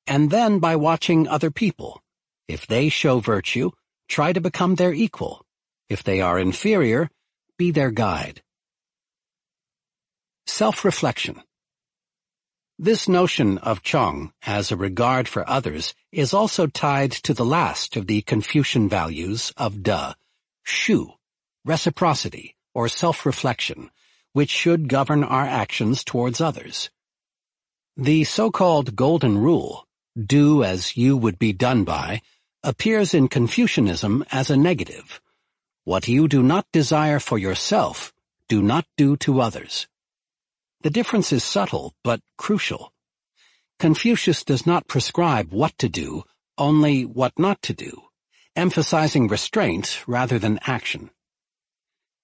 A: and then by watching other people. If they show virtue, try to become their equal. If they are inferior, be their guide. Self-reflection This notion of Zhong as a regard for others is also tied to the last of the Confucian values of De, shu, reciprocity, or self-reflection, which should govern our actions towards others. The so-called Golden Rule, do as you would be done by, appears in Confucianism as a negative. What you do not desire for yourself, do not do to others. The difference is subtle but crucial. Confucius does not prescribe what to do, only what not to do emphasizing restraint rather than action.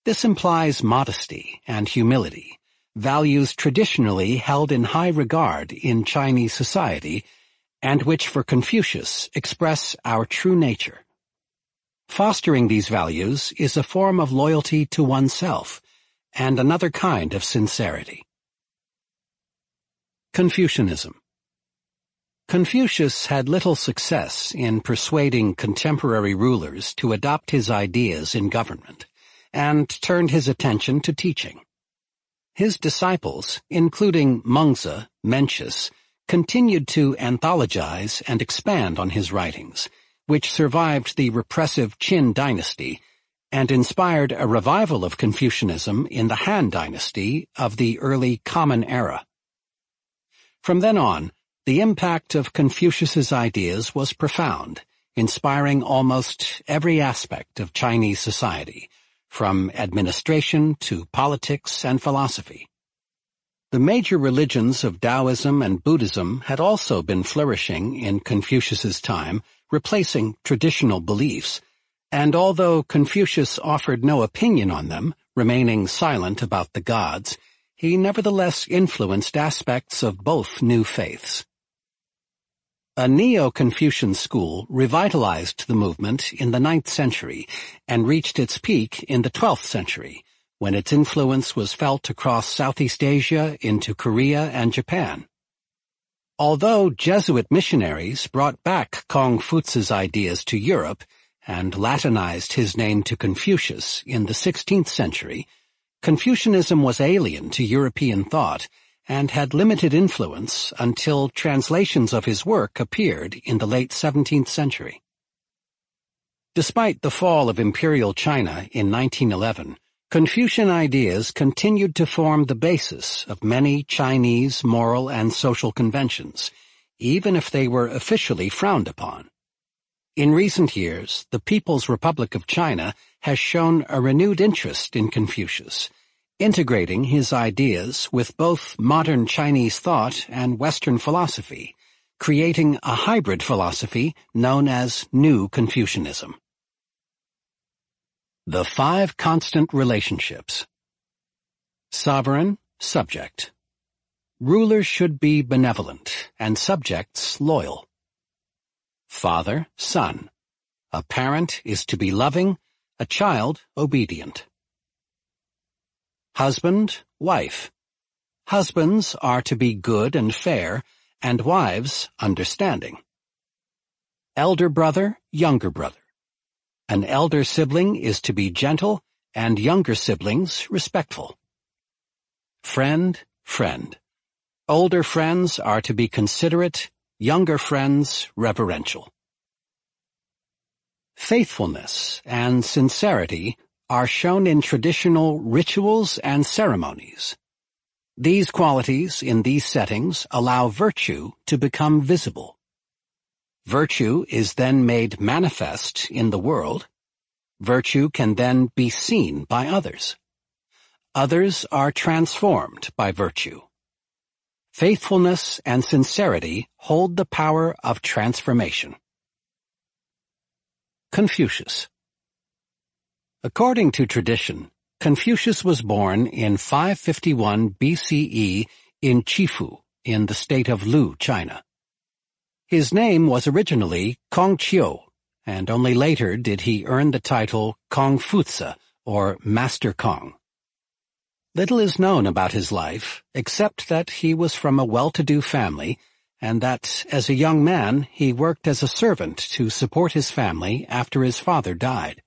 A: This implies modesty and humility, values traditionally held in high regard in Chinese society and which for Confucius express our true nature. Fostering these values is a form of loyalty to oneself and another kind of sincerity. Confucianism Confucius had little success in persuading contemporary rulers to adopt his ideas in government, and turned his attention to teaching. His disciples, including Mengzi, Mencius, continued to anthologize and expand on his writings, which survived the repressive Qin dynasty and inspired a revival of Confucianism in the Han dynasty of the early Common Era. From then on, the impact of Confucius's ideas was profound, inspiring almost every aspect of Chinese society, from administration to politics and philosophy. The major religions of Taoism and Buddhism had also been flourishing in Confucius's time, replacing traditional beliefs, and although Confucius offered no opinion on them, remaining silent about the gods, he nevertheless influenced aspects of both new faiths. A Neo-Confucian school revitalized the movement in the ninth century and reached its peak in the 12th century, when its influence was felt across Southeast Asia into Korea and Japan. Although Jesuit missionaries brought back Kong Confucius' ideas to Europe and Latinized his name to Confucius in the 16th century, Confucianism was alien to European thought and had limited influence until translations of his work appeared in the late 17th century. Despite the fall of Imperial China in 1911, Confucian ideas continued to form the basis of many Chinese moral and social conventions, even if they were officially frowned upon. In recent years, the People's Republic of China has shown a renewed interest in Confucius, integrating his ideas with both modern Chinese thought and Western philosophy, creating a hybrid philosophy known as New Confucianism. The Five Constant Relationships Sovereign, Subject Rulers should be benevolent and subjects loyal. Father, Son A parent is to be loving, a child obedient husband, wife. Husbands are to be good and fair, and wives understanding. Elder brother, younger brother. An elder sibling is to be gentle, and younger siblings respectful. Friend, friend. Older friends are to be considerate, younger friends reverential. Faithfulness and sincerity are shown in traditional rituals and ceremonies. These qualities in these settings allow virtue to become visible. Virtue is then made manifest in the world. Virtue can then be seen by others. Others are transformed by virtue. Faithfulness and sincerity hold the power of transformation. Confucius According to tradition, Confucius was born in 551 BCE in Qufu, in the state of Lu, China. His name was originally Kong Qiu, and only later did he earn the title Kong Fuzi, or Master Kong. Little is known about his life, except that he was from a well-to-do family, and that, as a young man, he worked as a servant to support his family after his father died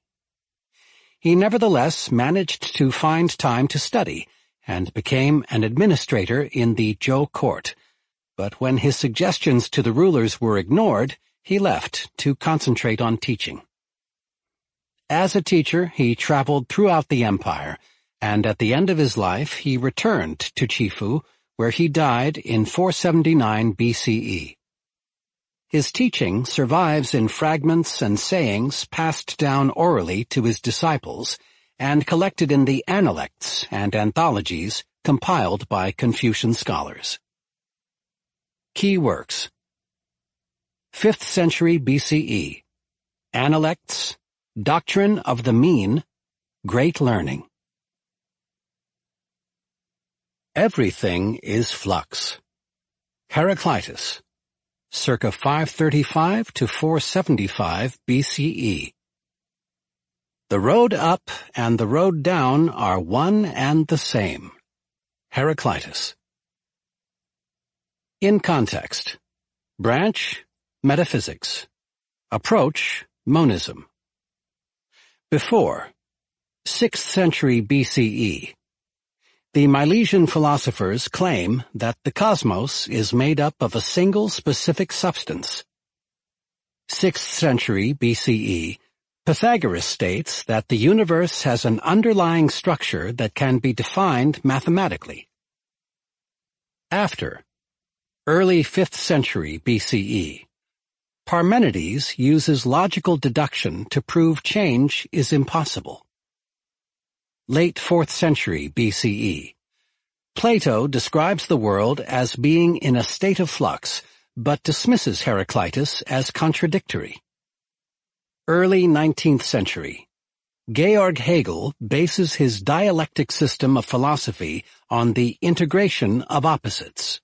A: he nevertheless managed to find time to study and became an administrator in the Zhou court. But when his suggestions to the rulers were ignored, he left to concentrate on teaching. As a teacher, he traveled throughout the empire, and at the end of his life he returned to Qufu, where he died in 479 BCE. His teaching survives in fragments and sayings passed down orally to his disciples and collected in the Analects and anthologies compiled by Confucian scholars. Key works. 5th century BCE Analects. Doctrine of the Mean. Great Learning. Everything is flux. Heraclitus circa 535 to 475 BCE. The road up and the road down are one and the same. Heraclitus. In context. Branch, metaphysics. Approach, monism. Before, 6th century BCE, the Milesian philosophers claim that the cosmos is made up of a single specific substance. 6th century BCE, Pythagoras states that the universe has an underlying structure that can be defined mathematically. After, early 5th century BCE, Parmenides uses logical deduction to prove change is impossible late 4th century BCE. Plato describes the world as being in a state of flux, but dismisses Heraclitus as contradictory. Early 19th century. Georg Hegel bases his dialectic system of philosophy on the integration of opposites.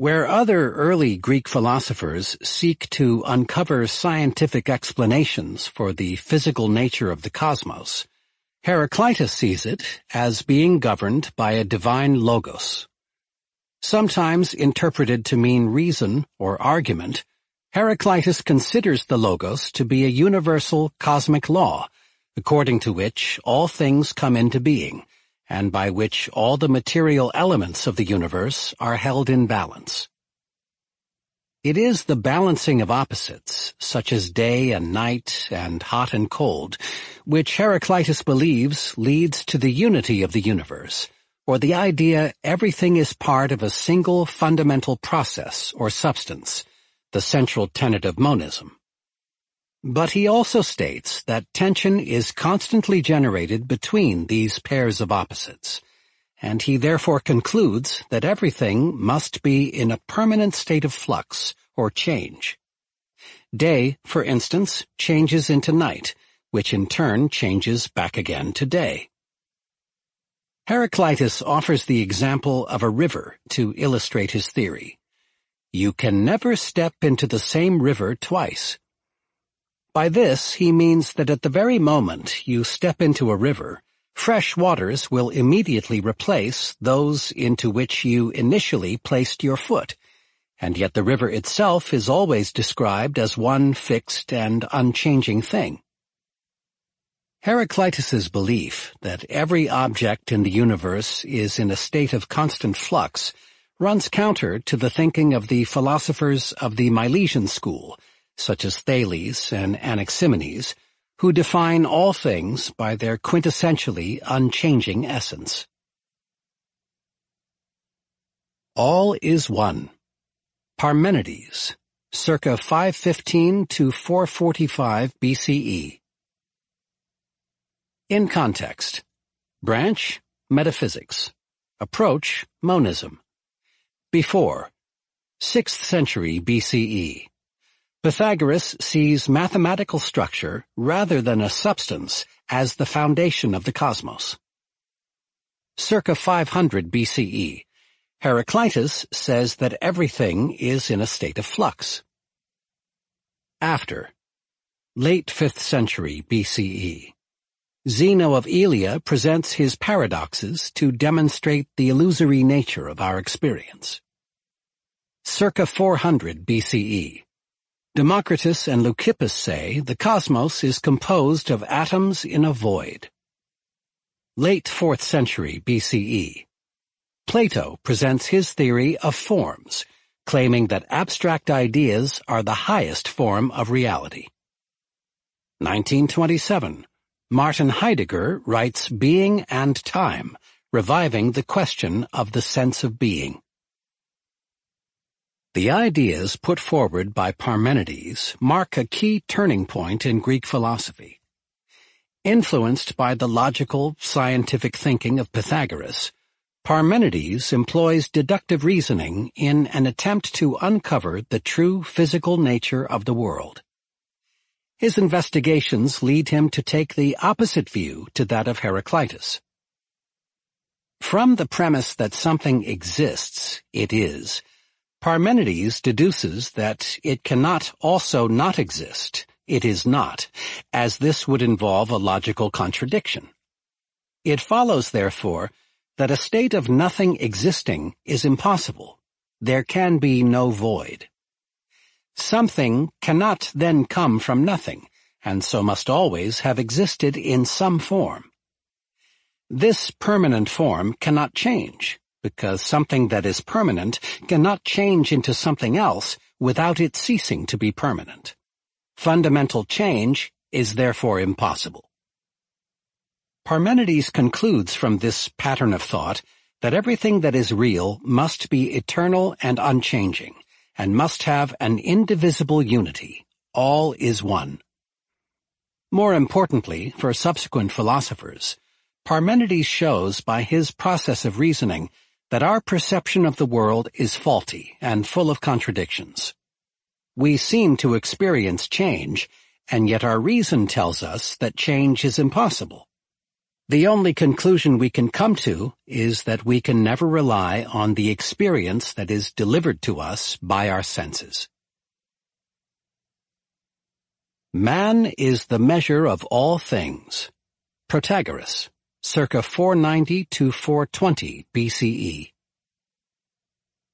A: Where other early Greek philosophers seek to uncover scientific explanations for the physical nature of the cosmos, Heraclitus sees it as being governed by a divine logos. Sometimes interpreted to mean reason or argument, Heraclitus considers the logos to be a universal cosmic law, according to which all things come into being, and by which all the material elements of the universe are held in balance. It is the balancing of opposites, such as day and night and hot and cold, which Heraclitus believes leads to the unity of the universe, or the idea everything is part of a single fundamental process or substance, the central tenet of monism. But he also states that tension is constantly generated between these pairs of opposites, and he therefore concludes that everything must be in a permanent state of flux or change. Day, for instance, changes into night, which in turn changes back again to day. Heraclitus offers the example of a river to illustrate his theory. You can never step into the same river twice, by this he means that at the very moment you step into a river, fresh waters will immediately replace those into which you initially placed your foot, and yet the river itself is always described as one fixed and unchanging thing. Heraclitus's belief that every object in the universe is in a state of constant flux runs counter to the thinking of the philosophers of the Milesian school, such as Thales and Anaximenes, who define all things by their quintessentially unchanging essence. All is One. Parmenides, circa 515 to 445 BCE In context Branch, Metaphysics Approach, Monism. Before 6th century BCE Pythagoras sees mathematical structure, rather than a substance, as the foundation of the cosmos. Circa 500 BCE, Heraclitus says that everything is in a state of flux. After Late 5th century BCE Zeno of Elea presents his paradoxes to demonstrate the illusory nature of our experience. Circa 400 BCE Democritus and Leucippus say the cosmos is composed of atoms in a void. Late 4th century BCE. Plato presents his theory of forms, claiming that abstract ideas are the highest form of reality. 1927. Martin Heidegger writes Being and Time, reviving the question of the sense of being. The ideas put forward by Parmenides mark a key turning point in Greek philosophy. Influenced by the logical, scientific thinking of Pythagoras, Parmenides employs deductive reasoning in an attempt to uncover the true physical nature of the world. His investigations lead him to take the opposite view to that of Heraclitus. From the premise that something exists, it is, Parmenides deduces that it cannot also not exist, it is not, as this would involve a logical contradiction. It follows, therefore, that a state of nothing existing is impossible. There can be no void. Something cannot then come from nothing, and so must always have existed in some form. This permanent form cannot change, because something that is permanent cannot change into something else without it ceasing to be permanent. Fundamental change is therefore impossible. Parmenides concludes from this pattern of thought that everything that is real must be eternal and unchanging, and must have an indivisible unity. All is one. More importantly, for subsequent philosophers, Parmenides shows by his process of reasoning that our perception of the world is faulty and full of contradictions. We seem to experience change, and yet our reason tells us that change is impossible. The only conclusion we can come to is that we can never rely on the experience that is delivered to us by our senses. Man is the measure of all things. Protagoras circa 490 to 420 BCE.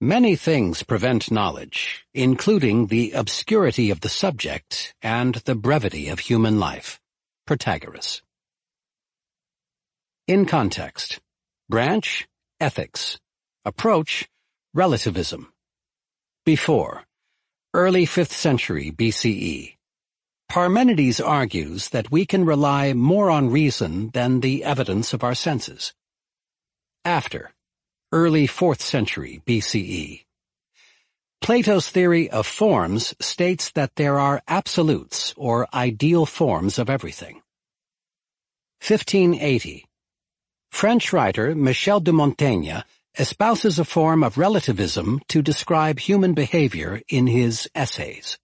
A: Many things prevent knowledge, including the obscurity of the subject and the brevity of human life. Protagoras. In context, branch, ethics, approach, relativism. Before, early 5th century BCE. Parmenides argues that we can rely more on reason than the evidence of our senses. After, early 4th century BCE. Plato's theory of forms states that there are absolutes or ideal forms of everything. 1580. French writer Michel de Montaigne espouses a form of relativism to describe human behavior in his essays.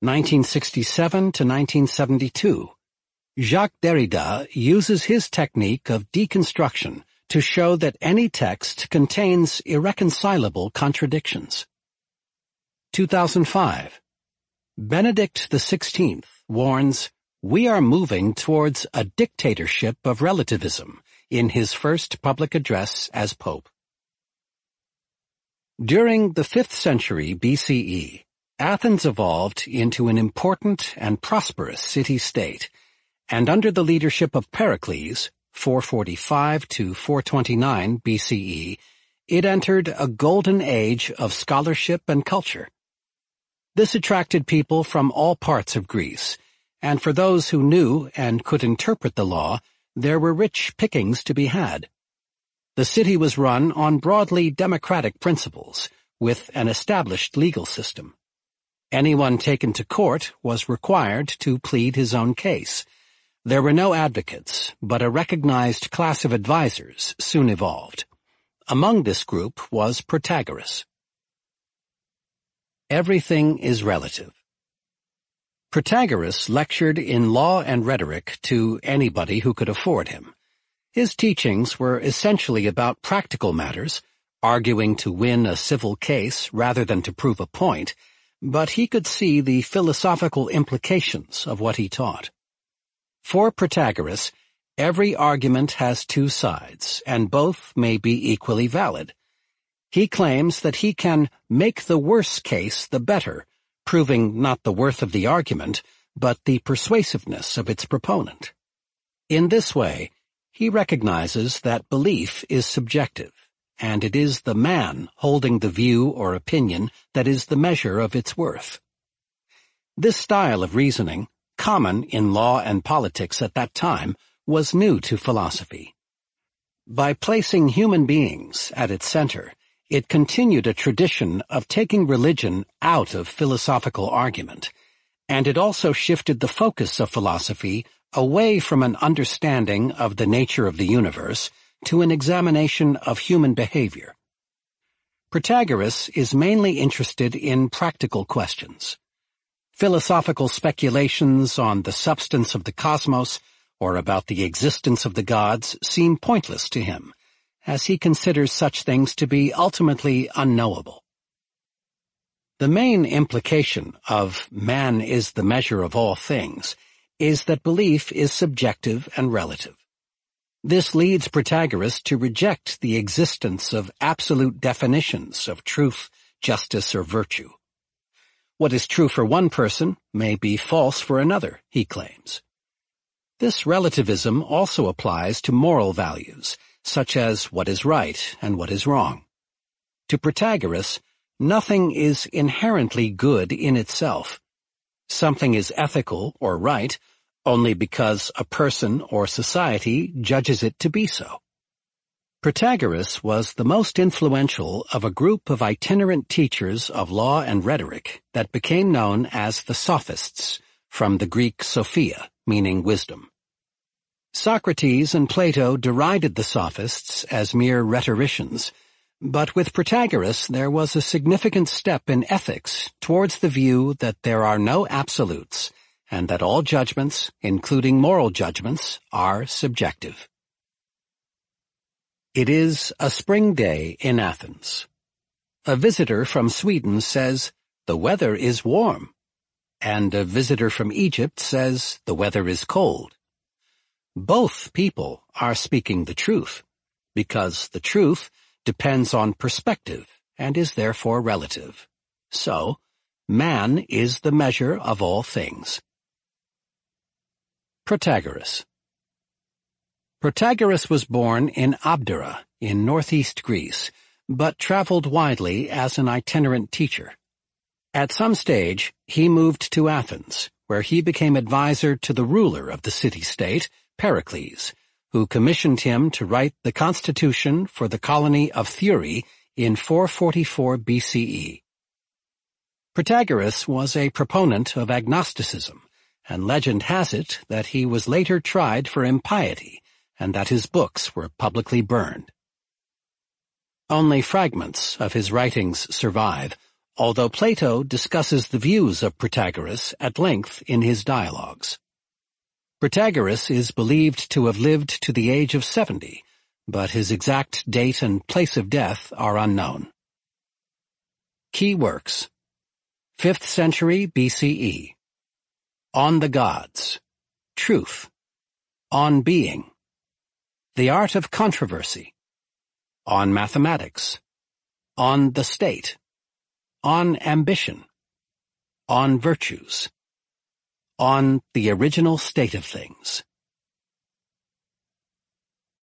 A: 1967 to 1972, Jacques Derrida uses his technique of deconstruction to show that any text contains irreconcilable contradictions. 2005. Benedict XVI warns, We are moving towards a dictatorship of relativism in his first public address as Pope. During the 5th century BCE, Athens evolved into an important and prosperous city-state, and under the leadership of Pericles, 445 to 429 BCE, it entered a golden age of scholarship and culture. This attracted people from all parts of Greece, and for those who knew and could interpret the law, there were rich pickings to be had. The city was run on broadly democratic principles, with an established legal system. Anyone taken to court was required to plead his own case. There were no advocates, but a recognized class of advisers soon evolved. Among this group was Protagoras. Everything is relative. Protagoras lectured in law and rhetoric to anybody who could afford him. His teachings were essentially about practical matters, arguing to win a civil case rather than to prove a point, but he could see the philosophical implications of what he taught. For Protagoras, every argument has two sides, and both may be equally valid. He claims that he can make the worse case the better, proving not the worth of the argument, but the persuasiveness of its proponent. In this way, he recognizes that belief is subjective and it is the man holding the view or opinion that is the measure of its worth. This style of reasoning, common in law and politics at that time, was new to philosophy. By placing human beings at its center, it continued a tradition of taking religion out of philosophical argument, and it also shifted the focus of philosophy away from an understanding of the nature of the universe to an examination of human behavior. Protagoras is mainly interested in practical questions. Philosophical speculations on the substance of the cosmos or about the existence of the gods seem pointless to him, as he considers such things to be ultimately unknowable. The main implication of man is the measure of all things is that belief is subjective and relative. This leads Protagoras to reject the existence of absolute definitions of truth, justice, or virtue. What is true for one person may be false for another, he claims. This relativism also applies to moral values, such as what is right and what is wrong. To Protagoras, nothing is inherently good in itself. Something is ethical or right only because a person or society judges it to be so. Protagoras was the most influential of a group of itinerant teachers of law and rhetoric that became known as the Sophists, from the Greek Sophia, meaning wisdom. Socrates and Plato derided the Sophists as mere rhetoricians, but with Protagoras there was a significant step in ethics towards the view that there are no absolutes and that all judgments, including moral judgments, are subjective. It is a spring day in Athens. A visitor from Sweden says, the weather is warm. And a visitor from Egypt says, the weather is cold. Both people are speaking the truth, because the truth depends on perspective and is therefore relative. So, man is the measure of all things. Protagoras. Protagoras was born in Abdera in northeast Greece, but traveled widely as an itinerant teacher. At some stage, he moved to Athens, where he became adviser to the ruler of the city-state, Pericles, who commissioned him to write the constitution for the colony of Thurii in 444 BCE. Protagoras was a proponent of agnosticism, and legend has it that he was later tried for impiety and that his books were publicly burned. Only fragments of his writings survive, although Plato discusses the views of Protagoras at length in his dialogues. Protagoras is believed to have lived to the age of 70, but his exact date and place of death are unknown. Key Works 5th century BCE on the Gods, Truth, On Being, The Art of Controversy, On Mathematics, On the State, On Ambition, On Virtues, On the Original State of Things.